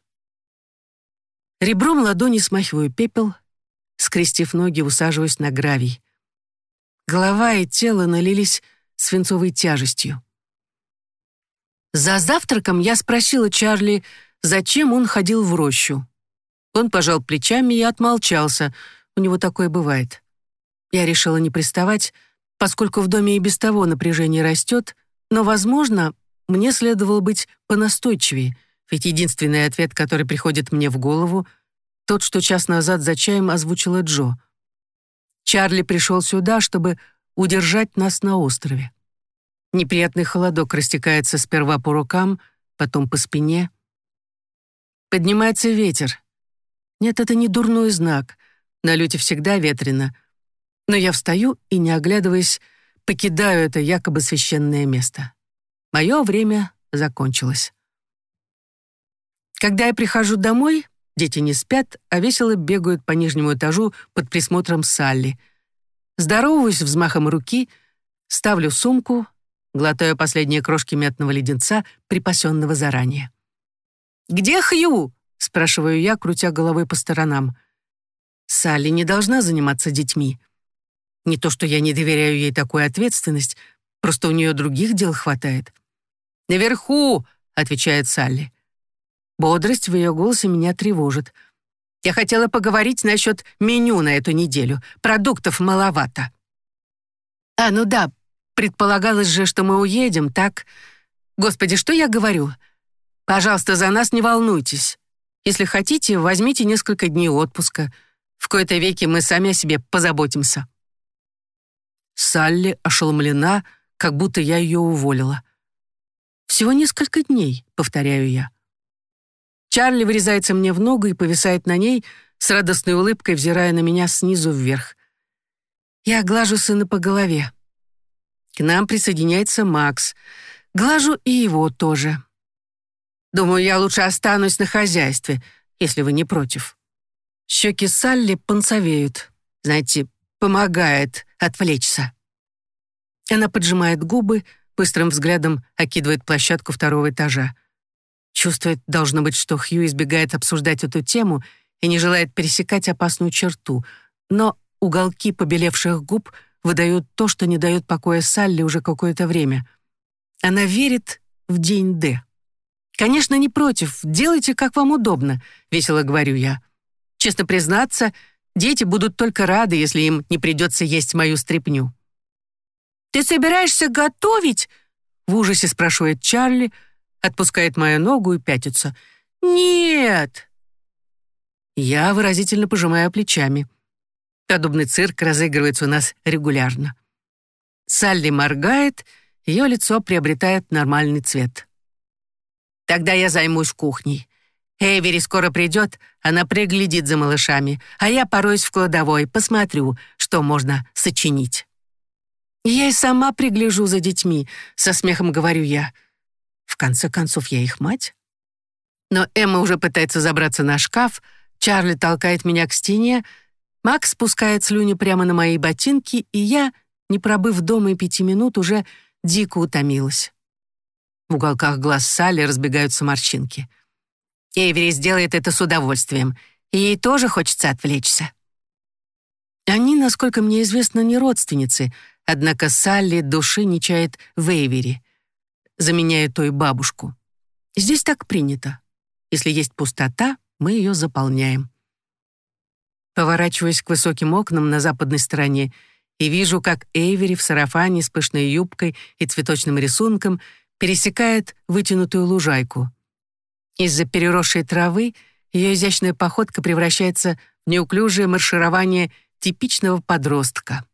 S1: Ребром ладони смахиваю пепел, скрестив ноги, усаживаюсь на гравий. Голова и тело налились свинцовой тяжестью. За завтраком я спросила Чарли, зачем он ходил в рощу. Он пожал плечами и отмолчался. У него такое бывает. Я решила не приставать, поскольку в доме и без того напряжение растет, но, возможно, мне следовало быть понастойчивее, ведь единственный ответ, который приходит мне в голову, тот, что час назад за чаем озвучила Джо. Чарли пришел сюда, чтобы удержать нас на острове. Неприятный холодок растекается сперва по рукам, потом по спине. Поднимается ветер. Нет, это не дурной знак. На люте всегда ветрено. Но я встаю и, не оглядываясь, покидаю это якобы священное место. Мое время закончилось. Когда я прихожу домой, дети не спят, а весело бегают по нижнему этажу под присмотром Салли. Здороваюсь взмахом руки, ставлю сумку, глотаю последние крошки мятного леденца, припасенного заранее. «Где Хью?» — спрашиваю я, крутя головой по сторонам. Салли не должна заниматься детьми. Не то, что я не доверяю ей такую ответственность, просто у нее других дел хватает. «Наверху!» — отвечает Салли. Бодрость в ее голосе меня тревожит. Я хотела поговорить насчет меню на эту неделю. Продуктов маловато. А, ну да, предполагалось же, что мы уедем, так? Господи, что я говорю? Пожалуйста, за нас не волнуйтесь. Если хотите, возьмите несколько дней отпуска. В кои-то веки мы сами о себе позаботимся. Салли ошеломлена, как будто я ее уволила. «Всего несколько дней», — повторяю я. Чарли врезается мне в ногу и повисает на ней, с радостной улыбкой взирая на меня снизу вверх. Я глажу сына по голове. К нам присоединяется Макс. Глажу и его тоже. Думаю, я лучше останусь на хозяйстве, если вы не против. Щеки Салли панцовеют. Знаете, помогает отвлечься. Она поджимает губы, быстрым взглядом окидывает площадку второго этажа. Чувствует, должно быть, что Хью избегает обсуждать эту тему и не желает пересекать опасную черту, но уголки побелевших губ выдают то, что не дает покоя Салли уже какое-то время. Она верит в день Д. «Конечно, не против. Делайте, как вам удобно», — весело говорю я. «Честно признаться, дети будут только рады, если им не придется есть мою стряпню». «Ты собираешься готовить?» — в ужасе спрашивает Чарли — отпускает мою ногу и пятится. «Нет!» Я выразительно пожимаю плечами. Подобный цирк разыгрывается у нас регулярно. Салли моргает, ее лицо приобретает нормальный цвет. Тогда я займусь кухней. Эйвери скоро придет, она приглядит за малышами, а я пороюсь в кладовой, посмотрю, что можно сочинить. Я и сама пригляжу за детьми, со смехом говорю я. В конце концов, я их мать. Но Эмма уже пытается забраться на шкаф, Чарли толкает меня к стене, Макс спускает слюни прямо на мои ботинки, и я, не пробыв дома и пяти минут, уже дико утомилась. В уголках глаз Салли разбегаются морщинки. Эйвери сделает это с удовольствием, и ей тоже хочется отвлечься. Они, насколько мне известно, не родственницы, однако Салли души не чает в Эйвери заменяя той бабушку. Здесь так принято. Если есть пустота, мы ее заполняем. Поворачиваюсь к высоким окнам на западной стороне и вижу, как Эйвери в сарафане с пышной юбкой и цветочным рисунком пересекает вытянутую лужайку. Из-за переросшей травы ее изящная походка превращается в неуклюжее марширование типичного подростка.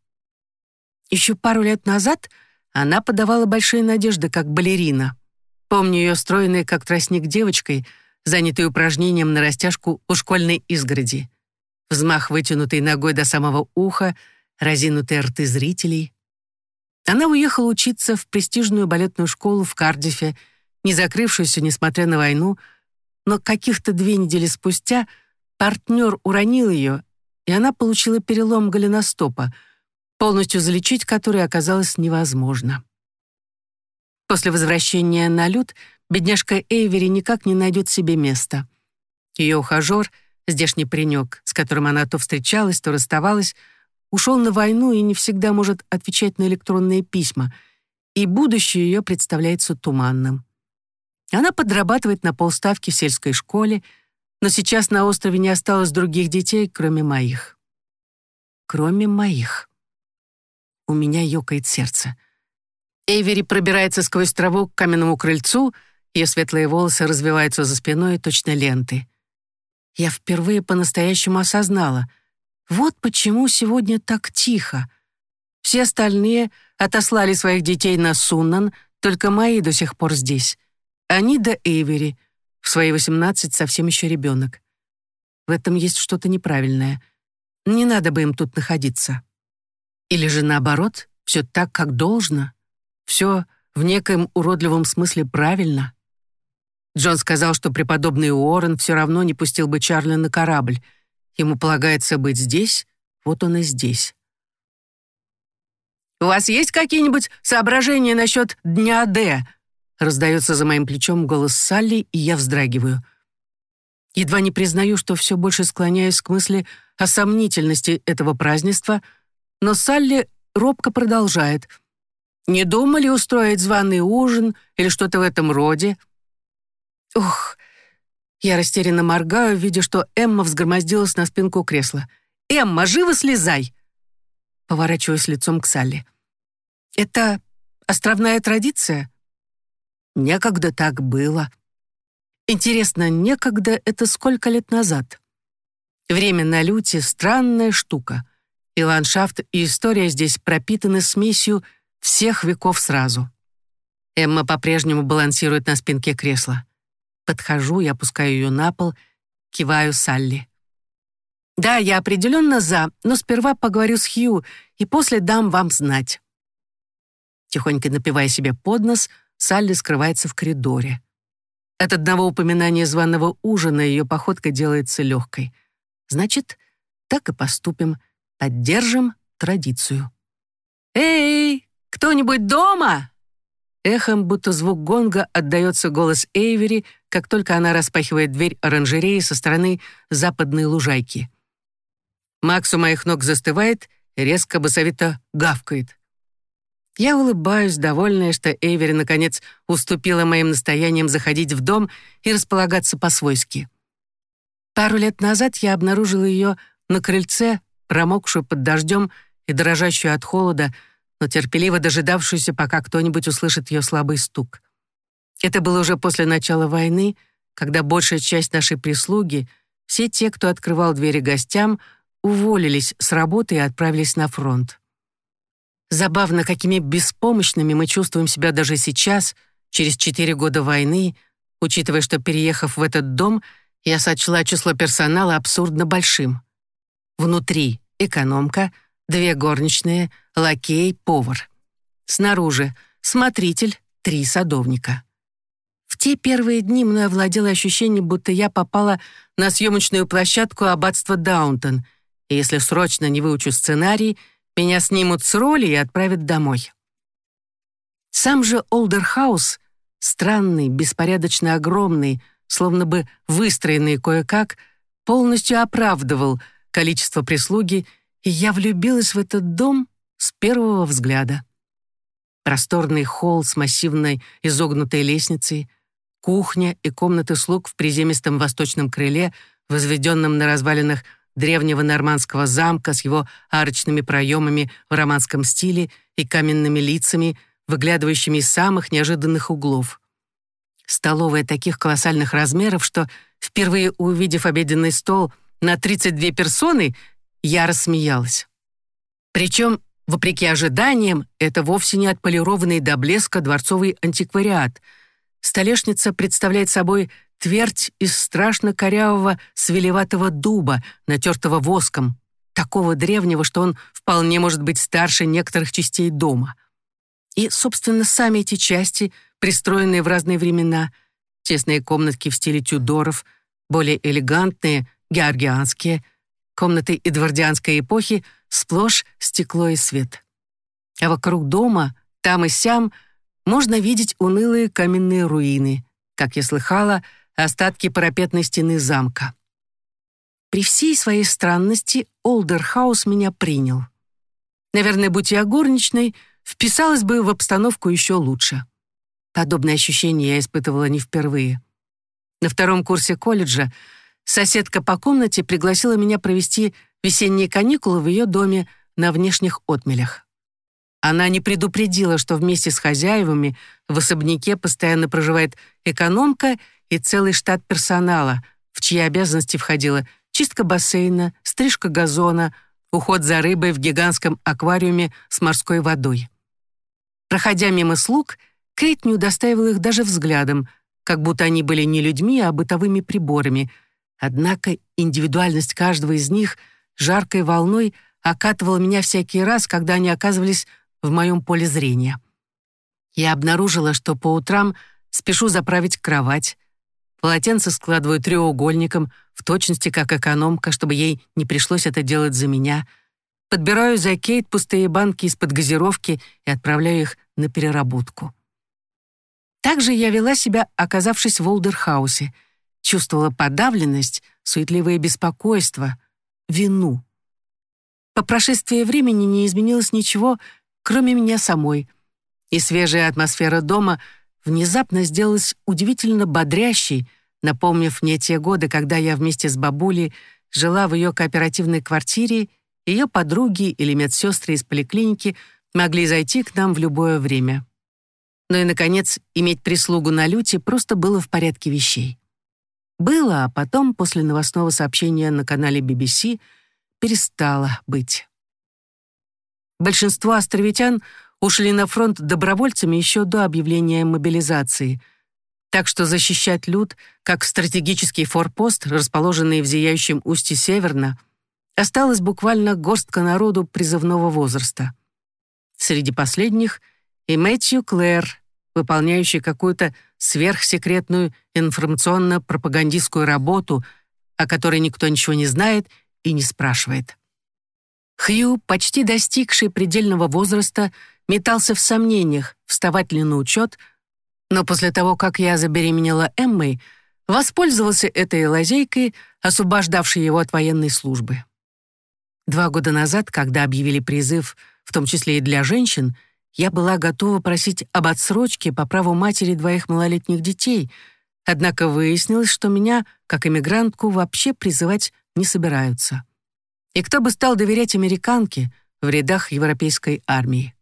S1: Еще пару лет назад — она подавала большие надежды, как балерина. Помню ее стройной, как тростник девочкой, занятой упражнением на растяжку у школьной изгороди. Взмах вытянутой ногой до самого уха, разинутые рты зрителей. Она уехала учиться в престижную балетную школу в Кардифе, не закрывшуюся, несмотря на войну, но каких-то две недели спустя партнер уронил ее, и она получила перелом голеностопа — полностью залечить который оказалось невозможно. После возвращения на люд бедняжка Эйвери никак не найдет себе места. Ее ухажер, здешний паренек, с которым она то встречалась, то расставалась, ушел на войну и не всегда может отвечать на электронные письма, и будущее ее представляется туманным. Она подрабатывает на полставки в сельской школе, но сейчас на острове не осталось других детей, кроме моих. Кроме моих. У меня ёкает сердце. Эйвери пробирается сквозь траву к каменному крыльцу, ее светлые волосы развиваются за спиной точно ленты. я впервые по-настоящему осознала. Вот почему сегодня так тихо. Все остальные отослали своих детей на Суннан, только мои до сих пор здесь. Они до Эйвери, в свои восемнадцать совсем еще ребенок. В этом есть что-то неправильное. Не надо бы им тут находиться. Или же наоборот, все так, как должно. Все в некоем уродливом смысле правильно. Джон сказал, что преподобный Уоррен все равно не пустил бы Чарли на корабль. Ему полагается быть здесь, вот он и здесь. «У вас есть какие-нибудь соображения насчет Дня Д?» Раздается за моим плечом голос Салли, и я вздрагиваю. Едва не признаю, что все больше склоняюсь к мысли о сомнительности этого празднества, но Салли робко продолжает. «Не думали устроить званый ужин или что-то в этом роде?» Ух! Я растерянно моргаю, видя, что Эмма взгромоздилась на спинку кресла. «Эмма, живо слезай!» Поворачиваюсь лицом к Салли. «Это островная традиция?» «Некогда так было». «Интересно, некогда — это сколько лет назад?» Время на люте — странная штука. И ландшафт, и история здесь пропитаны смесью всех веков сразу. Эмма по-прежнему балансирует на спинке кресла. Подхожу и опускаю ее на пол, киваю Салли. «Да, я определенно за, но сперва поговорю с Хью и после дам вам знать». Тихонько напивая себе под нос, Салли скрывается в коридоре. От одного упоминания званого ужина ее походка делается легкой. Значит, так и поступим. Поддержим традицию. «Эй, кто-нибудь дома?» Эхом, будто звук гонга, отдается голос Эйвери, как только она распахивает дверь оранжереи со стороны западной лужайки. Макс у моих ног застывает резко басовито гавкает. Я улыбаюсь, довольная, что Эйвери наконец уступила моим настояниям заходить в дом и располагаться по-свойски. Пару лет назад я обнаружила ее на крыльце, промокшую под дождем и дрожащую от холода, но терпеливо дожидавшуюся, пока кто-нибудь услышит ее слабый стук. Это было уже после начала войны, когда большая часть нашей прислуги, все те, кто открывал двери гостям, уволились с работы и отправились на фронт. Забавно, какими беспомощными мы чувствуем себя даже сейчас, через четыре года войны, учитывая, что, переехав в этот дом, я сочла число персонала абсурдно большим. Внутри экономка, две горничные, лакей, повар. Снаружи смотритель, три садовника. В те первые дни мной овладело ощущение, будто я попала на съемочную площадку аббатства Даунтон, и если срочно не выучу сценарий, меня снимут с роли и отправят домой. Сам же Олдерхаус, странный, беспорядочно огромный, словно бы выстроенный кое-как, полностью оправдывал количество прислуги, и я влюбилась в этот дом с первого взгляда. Просторный холл с массивной изогнутой лестницей, кухня и комнаты слуг в приземистом восточном крыле, возведенном на развалинах древнего нормандского замка с его арочными проемами в романском стиле и каменными лицами, выглядывающими из самых неожиданных углов. Столовая таких колоссальных размеров, что, впервые увидев обеденный стол на 32 персоны, я рассмеялась. Причем, вопреки ожиданиям, это вовсе не отполированный до блеска дворцовый антиквариат — Столешница представляет собой твердь из страшно корявого свелеватого дуба, натертого воском, такого древнего, что он вполне может быть старше некоторых частей дома. И, собственно, сами эти части, пристроенные в разные времена, тесные комнатки в стиле Тюдоров, более элегантные, георгианские, комнаты эдвардианской эпохи, сплошь стекло и свет. А вокруг дома, там и сям — можно видеть унылые каменные руины, как я слыхала, остатки парапетной стены замка. При всей своей странности Олдерхаус меня принял. Наверное, будь я горничной, вписалась бы в обстановку еще лучше. Подобное ощущение я испытывала не впервые. На втором курсе колледжа соседка по комнате пригласила меня провести весенние каникулы в ее доме на внешних отмелях. Она не предупредила, что вместе с хозяевами в особняке постоянно проживает экономка и целый штат персонала, в чьи обязанности входила чистка бассейна, стрижка газона, уход за рыбой в гигантском аквариуме с морской водой. Проходя мимо слуг, Кейт не удостаивала их даже взглядом, как будто они были не людьми, а бытовыми приборами. Однако индивидуальность каждого из них жаркой волной окатывала меня всякий раз, когда они оказывались в моем поле зрения. Я обнаружила, что по утрам спешу заправить кровать, полотенце складываю треугольником, в точности как экономка, чтобы ей не пришлось это делать за меня. Подбираю за Кейт пустые банки из-под газировки и отправляю их на переработку. Также я вела себя, оказавшись в Олдерхаусе. Чувствовала подавленность, суетливое беспокойство, вину. По прошествии времени не изменилось ничего, кроме меня самой. И свежая атмосфера дома внезапно сделалась удивительно бодрящей, напомнив мне те годы, когда я вместе с бабулей жила в ее кооперативной квартире, ее подруги или медсестры из поликлиники могли зайти к нам в любое время. Ну и, наконец, иметь прислугу на люте просто было в порядке вещей. Было, а потом, после новостного сообщения на канале BBC, перестало быть. Большинство островитян ушли на фронт добровольцами еще до объявления мобилизации, так что защищать люд, как стратегический форпост, расположенный в зияющем устье Северна, осталось буквально горстка народу призывного возраста. Среди последних — и Мэтью Клэр, выполняющий какую-то сверхсекретную информационно-пропагандистскую работу, о которой никто ничего не знает и не спрашивает. Хью, почти достигший предельного возраста, метался в сомнениях, вставать ли на учет, но после того, как я забеременела Эммой, воспользовался этой лазейкой, освобождавшей его от военной службы. Два года назад, когда объявили призыв, в том числе и для женщин, я была готова просить об отсрочке по праву матери двоих малолетних детей, однако выяснилось, что меня, как иммигрантку, вообще призывать не собираются. И кто бы стал доверять американке в рядах европейской армии?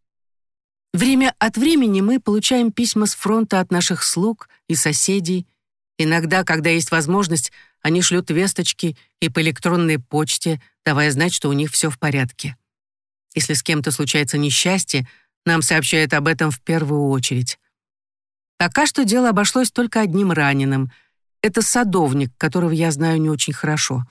S1: Время от времени мы получаем письма с фронта от наших слуг и соседей. Иногда, когда есть возможность, они шлют весточки и по электронной почте, давая знать, что у них все в порядке. Если с кем-то случается несчастье, нам сообщают об этом в первую очередь. Пока что дело обошлось только одним раненым. Это садовник, которого я знаю не очень хорошо.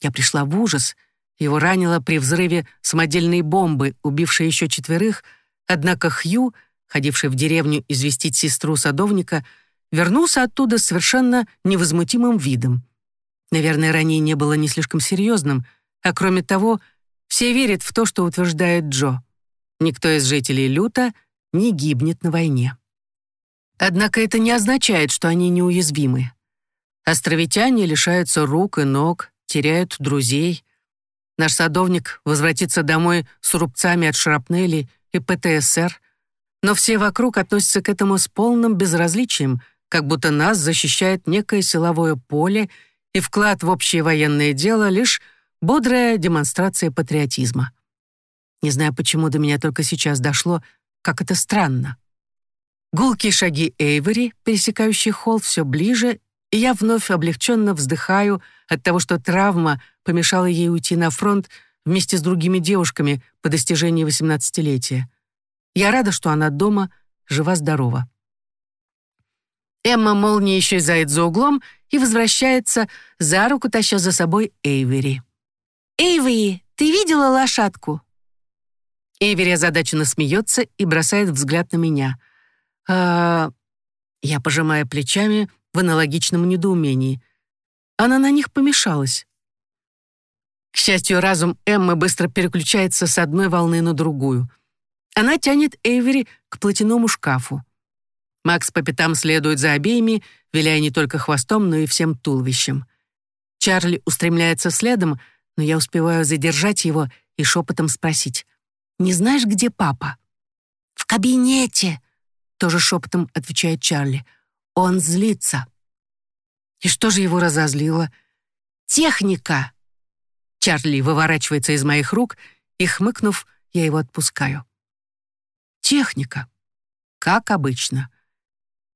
S1: Я пришла в ужас. Его ранило при взрыве самодельной бомбы, убившей еще четверых, однако Хью, ходивший в деревню известить сестру садовника, вернулся оттуда совершенно невозмутимым видом. Наверное, ранение было не слишком серьезным, а кроме того, все верят в то, что утверждает Джо. Никто из жителей Люта не гибнет на войне. Однако это не означает, что они неуязвимы. Островитяне лишаются рук и ног, теряют друзей. Наш садовник возвратится домой с рубцами от шрапнели и ПТСР, но все вокруг относятся к этому с полным безразличием, как будто нас защищает некое силовое поле и вклад в общее военное дело лишь бодрая демонстрация патриотизма. Не знаю, почему до меня только сейчас дошло, как это странно. Гулкие шаги Эйвори, пересекающие холл, все ближе, и я вновь облегченно вздыхаю от того, что травма помешала ей уйти на фронт вместе с другими девушками по достижении 18-летия. Я рада, что она дома, жива-здорова. Эмма молнией исчезает за углом и возвращается, за руку таща за собой Эйвери. «Эйвери, ты видела лошадку?» Эйвери озадаченно смеется и бросает взгляд на меня. А... Я пожимаю плечами в аналогичном недоумении. Она на них помешалась. К счастью, разум Эммы быстро переключается с одной волны на другую. Она тянет Эйвери к платяному шкафу. Макс по пятам следует за обеими, виляя не только хвостом, но и всем туловищем. Чарли устремляется следом, но я успеваю задержать его и шепотом спросить. Не знаешь, где папа?» «В кабинете», — тоже шепотом отвечает Чарли. «Он злится». «И что же его разозлило?» «Техника!» Чарли выворачивается из моих рук, и, хмыкнув, я его отпускаю. «Техника. Как обычно».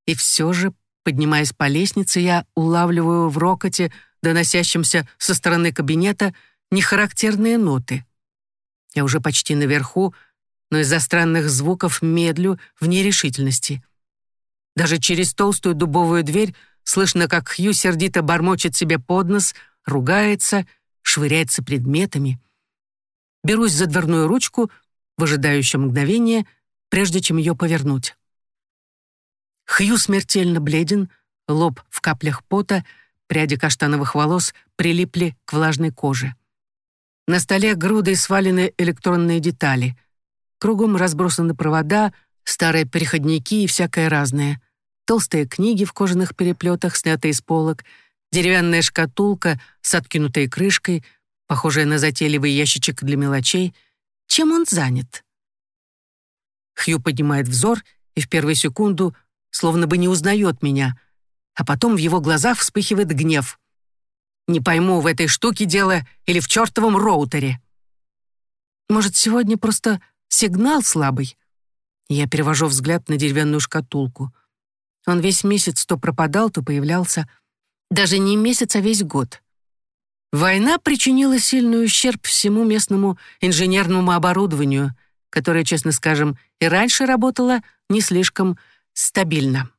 S1: И все же, поднимаясь по лестнице, я улавливаю в рокоте доносящимся со стороны кабинета, нехарактерные ноты. Я уже почти наверху, но из-за странных звуков медлю в нерешительности. Даже через толстую дубовую дверь слышно, как Хью сердито бормочет себе под нос, ругается, швыряется предметами. Берусь за дверную ручку, выжидающее мгновение, прежде чем ее повернуть. Хью смертельно бледен, лоб в каплях пота, пряди каштановых волос прилипли к влажной коже. На столе грудой свалены электронные детали. Кругом разбросаны провода, старые переходники и всякое разное. Толстые книги в кожаных переплетах, снятые с полок, деревянная шкатулка с откинутой крышкой, похожая на затейливый ящичек для мелочей. Чем он занят? Хью поднимает взор и в первую секунду словно бы не узнает меня, а потом в его глазах вспыхивает гнев. Не пойму, в этой штуке дело или в чертовом роутере. Может, сегодня просто сигнал слабый? Я перевожу взгляд на деревянную шкатулку. Он весь месяц то пропадал, то появлялся. Даже не месяц, а весь год. Война причинила сильный ущерб всему местному инженерному оборудованию, которое, честно скажем, и раньше работало не слишком стабильно.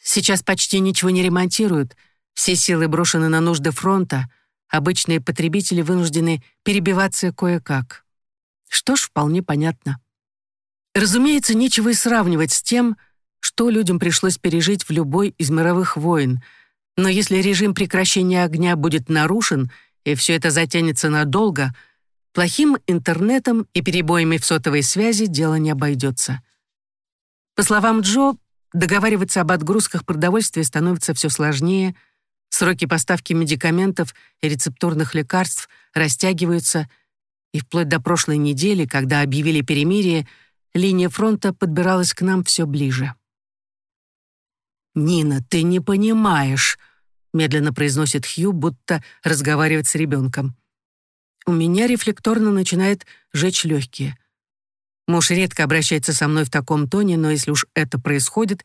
S1: Сейчас почти ничего не ремонтируют, все силы брошены на нужды фронта, обычные потребители вынуждены перебиваться кое-как. Что ж, вполне понятно. Разумеется, нечего и сравнивать с тем, что людям пришлось пережить в любой из мировых войн, но если режим прекращения огня будет нарушен, и все это затянется надолго, плохим интернетом и перебоями в сотовой связи дело не обойдется. По словам Джо, договариваться об отгрузках продовольствия становится все сложнее, сроки поставки медикаментов и рецептурных лекарств растягиваются, и вплоть до прошлой недели, когда объявили перемирие, линия фронта подбиралась к нам все ближе. «Нина, ты не понимаешь», — медленно произносит Хью, будто разговаривает с ребенком. У меня рефлекторно начинает жечь легкие. Муж редко обращается со мной в таком тоне, но если уж это происходит,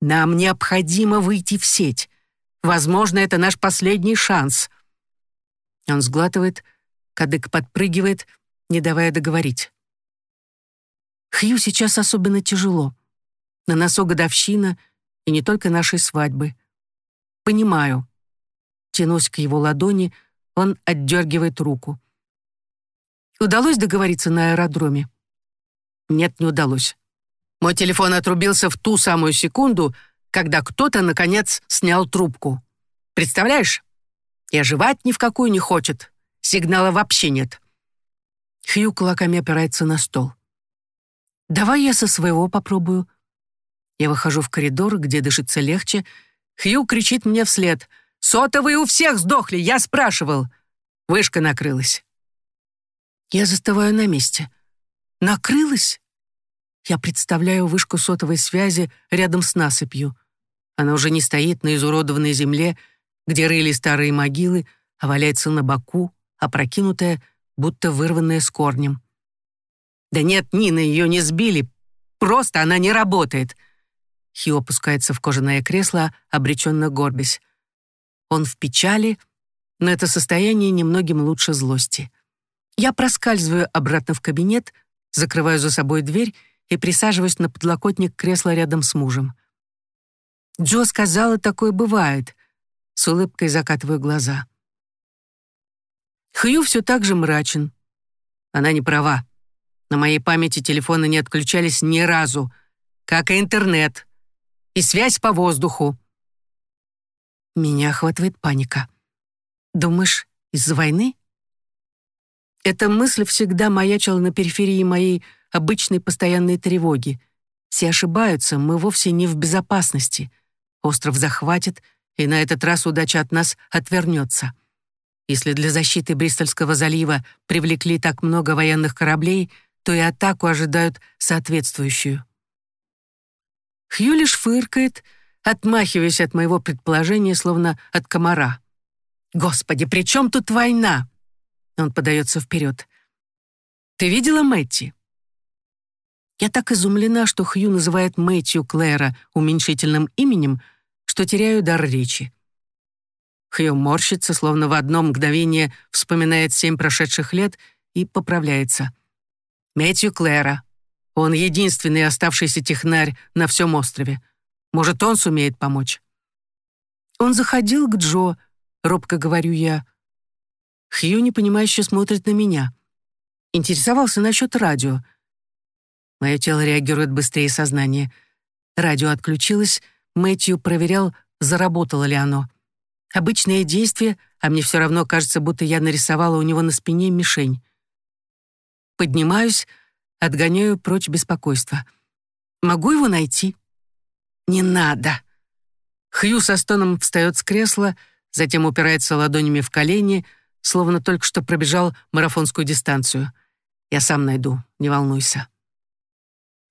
S1: нам необходимо выйти в сеть. Возможно, это наш последний шанс. Он сглатывает, кадык подпрыгивает, не давая договорить. Хью сейчас особенно тяжело. На носу годовщина, и не только нашей свадьбы. Понимаю. Тянусь к его ладони, он отдергивает руку. Удалось договориться на аэродроме? Нет, не удалось. Мой телефон отрубился в ту самую секунду, когда кто-то, наконец, снял трубку. Представляешь? И оживать ни в какую не хочет. Сигнала вообще нет. Хью кулаками опирается на стол. «Давай я со своего попробую». Я выхожу в коридор, где дышится легче. Хью кричит мне вслед. «Сотовые у всех сдохли, я спрашивал». Вышка накрылась. Я застываю на месте. Накрылась? Я представляю вышку сотовой связи рядом с насыпью. Она уже не стоит на изуродованной земле, где рыли старые могилы, а валяется на боку, опрокинутая, будто вырванная с корнем. «Да нет, Нина, ее не сбили. Просто она не работает». Хью опускается в кожаное кресло, обреченно горбясь. Он в печали, но это состояние немногим лучше злости. Я проскальзываю обратно в кабинет, закрываю за собой дверь и присаживаюсь на подлокотник кресла рядом с мужем. Джо сказала, такое бывает. С улыбкой закатываю глаза. Хью все так же мрачен. Она не права. На моей памяти телефоны не отключались ни разу, как и интернет, и связь по воздуху. Меня охватывает паника. Думаешь, из-за войны? Эта мысль всегда маячила на периферии моей обычной постоянной тревоги. Все ошибаются, мы вовсе не в безопасности. Остров захватит, и на этот раз удача от нас отвернется. Если для защиты Бристольского залива привлекли так много военных кораблей, то и атаку ожидают соответствующую. Хью лишь фыркает, отмахиваясь от моего предположения, словно от комара. «Господи, при чем тут война?» Он подается вперед. «Ты видела Мэтти?» Я так изумлена, что Хью называет Мэтью Клэра уменьшительным именем, что теряю дар речи. Хью морщится, словно в одно мгновение вспоминает семь прошедших лет и поправляется. Мэтью Клэра. Он единственный оставшийся технарь на всем острове. Может, он сумеет помочь? Он заходил к Джо, робко говорю я. Хью непонимающе смотрит на меня. Интересовался насчет радио. Мое тело реагирует быстрее сознания. Радио отключилось, Мэтью проверял, заработало ли оно. Обычное действие, а мне все равно кажется, будто я нарисовала у него на спине мишень. Поднимаюсь, отгоняю прочь беспокойство. Могу его найти? Не надо. Хью со стоном встает с кресла, затем упирается ладонями в колени, словно только что пробежал марафонскую дистанцию. Я сам найду, не волнуйся.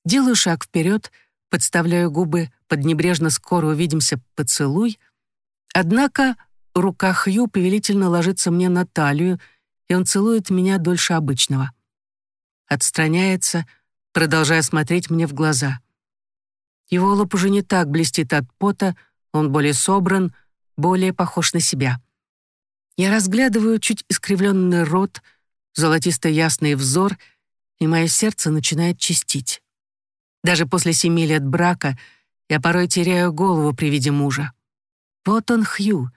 S1: Делаю шаг вперед, подставляю губы под небрежно «скоро увидимся» поцелуй, однако рука Хью повелительно ложится мне на талию, и он целует меня дольше обычного. Отстраняется, продолжая смотреть мне в глаза. Его лоб уже не так блестит от пота, он более собран, более похож на себя. Я разглядываю чуть искривленный рот, золотисто-ясный взор, и мое сердце начинает чистить. Даже после семи лет брака я порой теряю голову при виде мужа. Вот он Хью,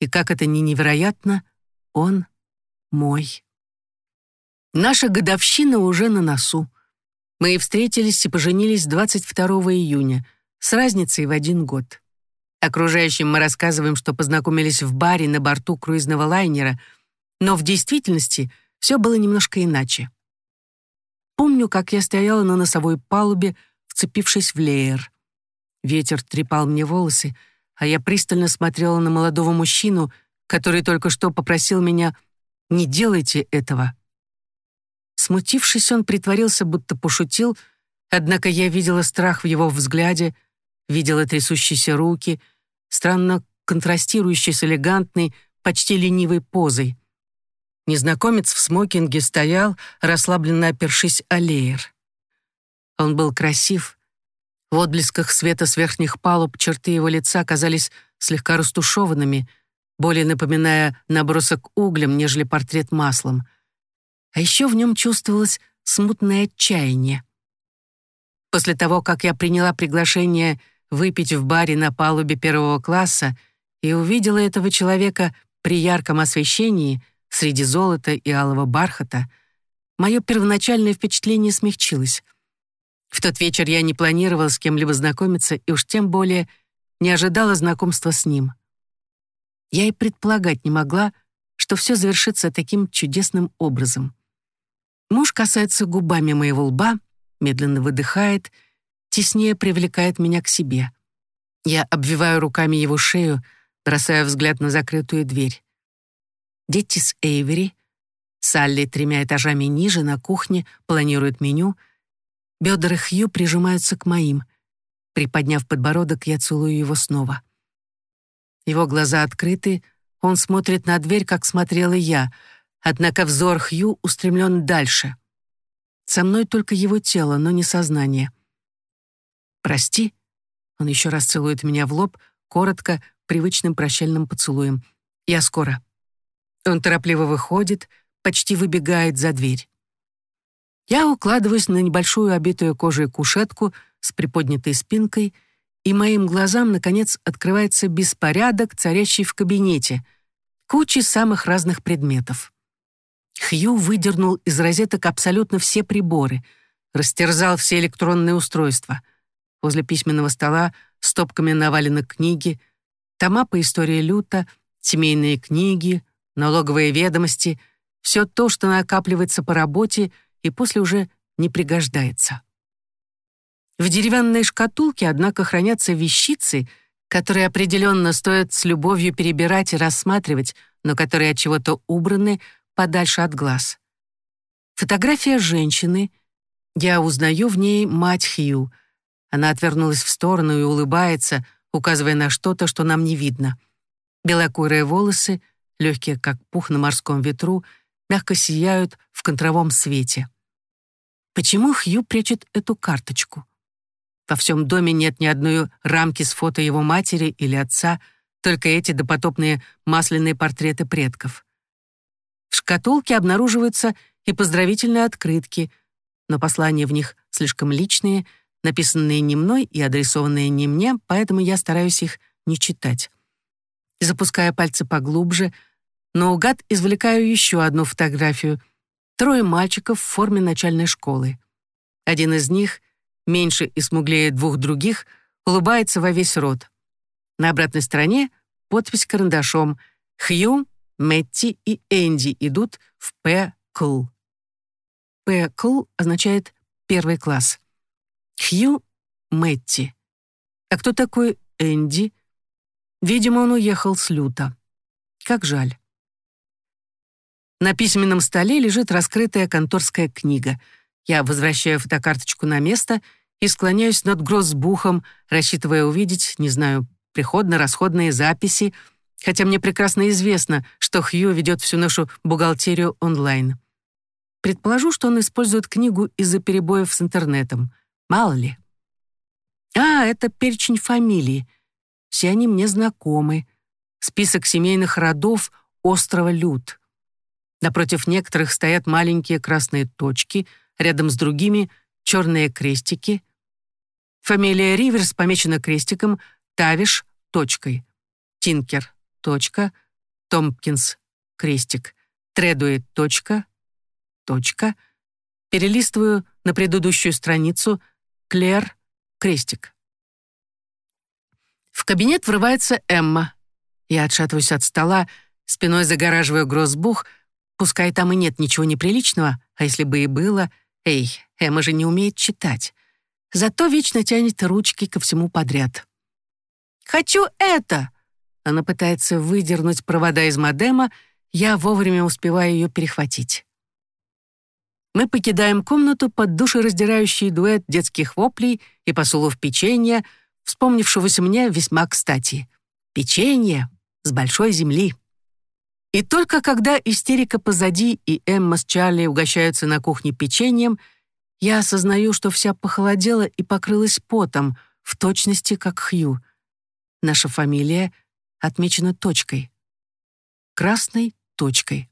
S1: и как это ни невероятно, он мой. Наша годовщина уже на носу. Мы встретились и поженились 22 июня, с разницей в один год. Окружающим мы рассказываем, что познакомились в баре на борту круизного лайнера, но в действительности все было немножко иначе. Помню, как я стояла на носовой палубе, вцепившись в леер. Ветер трепал мне волосы, а я пристально смотрела на молодого мужчину, который только что попросил меня «не делайте этого». Смутившись, он притворился, будто пошутил, однако я видела страх в его взгляде, видела трясущиеся руки, странно контрастирующие с элегантной, почти ленивой позой. Незнакомец в смокинге стоял, расслабленно опершись о леер. Он был красив. В отблесках света с верхних палуб черты его лица казались слегка растушеванными, более напоминая набросок углем, нежели портрет маслом. А еще в нем чувствовалось смутное отчаяние. После того, как я приняла приглашение выпить в баре на палубе первого класса и увидела этого человека при ярком освещении — среди золота и алого бархата, мое первоначальное впечатление смягчилось. В тот вечер я не планировала с кем-либо знакомиться и уж тем более не ожидала знакомства с ним. Я и предполагать не могла, что все завершится таким чудесным образом. Муж касается губами моего лба, медленно выдыхает, теснее привлекает меня к себе. Я обвиваю руками его шею, бросая взгляд на закрытую дверь. Дети с Эйвери. Салли тремя этажами ниже на кухне планирует меню. Бедра Хью прижимаются к моим. Приподняв подбородок, я целую его снова. Его глаза открыты, он смотрит на дверь, как смотрела я, однако взор Хью устремлен дальше. Со мной только его тело, но не сознание. «Прости», — он еще раз целует меня в лоб, коротко, привычным прощальным поцелуем. «Я скоро». Он торопливо выходит, почти выбегает за дверь. Я укладываюсь на небольшую обитую кожей кушетку с приподнятой спинкой, и моим глазам, наконец, открывается беспорядок, царящий в кабинете, кучи самых разных предметов. Хью выдернул из розеток абсолютно все приборы, растерзал все электронные устройства. Возле письменного стола стопками навалены книги, тома по истории люта, семейные книги, налоговые ведомости, все то, что накапливается по работе и после уже не пригождается. В деревянной шкатулке, однако, хранятся вещицы, которые определенно стоит с любовью перебирать и рассматривать, но которые от чего-то убраны подальше от глаз. Фотография женщины. Я узнаю в ней мать Хью. Она отвернулась в сторону и улыбается, указывая на что-то, что нам не видно. Белокурые волосы — легкие, как пух на морском ветру, мягко сияют в контровом свете. Почему Хью прячет эту карточку? Во всем доме нет ни одной рамки с фото его матери или отца, только эти допотопные масляные портреты предков. В шкатулке обнаруживаются и поздравительные открытки, но послания в них слишком личные, написанные не мной и адресованные не мне, поэтому я стараюсь их не читать. Запуская пальцы поглубже, наугад извлекаю еще одну фотографию. Трое мальчиков в форме начальной школы. Один из них, меньше и смуглее двух других, улыбается во весь рот. На обратной стороне подпись карандашом «Хью, Мэтти и Энди идут в П.Кл». «П.Кл» означает «первый класс». Хью — Мэтти. А кто такой Энди? Видимо, он уехал с люта. Как жаль. На письменном столе лежит раскрытая конторская книга. Я возвращаю фотокарточку на место и склоняюсь над гроссбухом, рассчитывая увидеть, не знаю, приходно-расходные записи, хотя мне прекрасно известно, что Хью ведет всю нашу бухгалтерию онлайн. Предположу, что он использует книгу из-за перебоев с интернетом. Мало ли. А, это перечень фамилий. Все они мне знакомы. Список семейных родов острова Люд. Напротив некоторых стоят маленькие красные точки, рядом с другими — черные крестики. Фамилия Риверс помечена крестиком, Тавиш — точкой. Тинкер — точка, Томпкинс — крестик, Тредуэт — точка, точка. Перелистываю на предыдущую страницу Клер — крестик. В кабинет врывается Эмма. Я отшатываюсь от стола, спиной загораживаю гроссбух, пускай там и нет ничего неприличного, а если бы и было, эй, Эмма же не умеет читать. Зато вечно тянет ручки ко всему подряд. «Хочу это!» Она пытается выдернуть провода из модема, я вовремя успеваю ее перехватить. Мы покидаем комнату под душераздирающий дуэт детских воплей и посулов печенья, вспомнившегося мне весьма кстати. Печенье с большой земли. И только когда истерика позади и Эмма с Чарли угощаются на кухне печеньем, я осознаю, что вся похолодела и покрылась потом, в точности как Хью. Наша фамилия отмечена точкой. Красной точкой.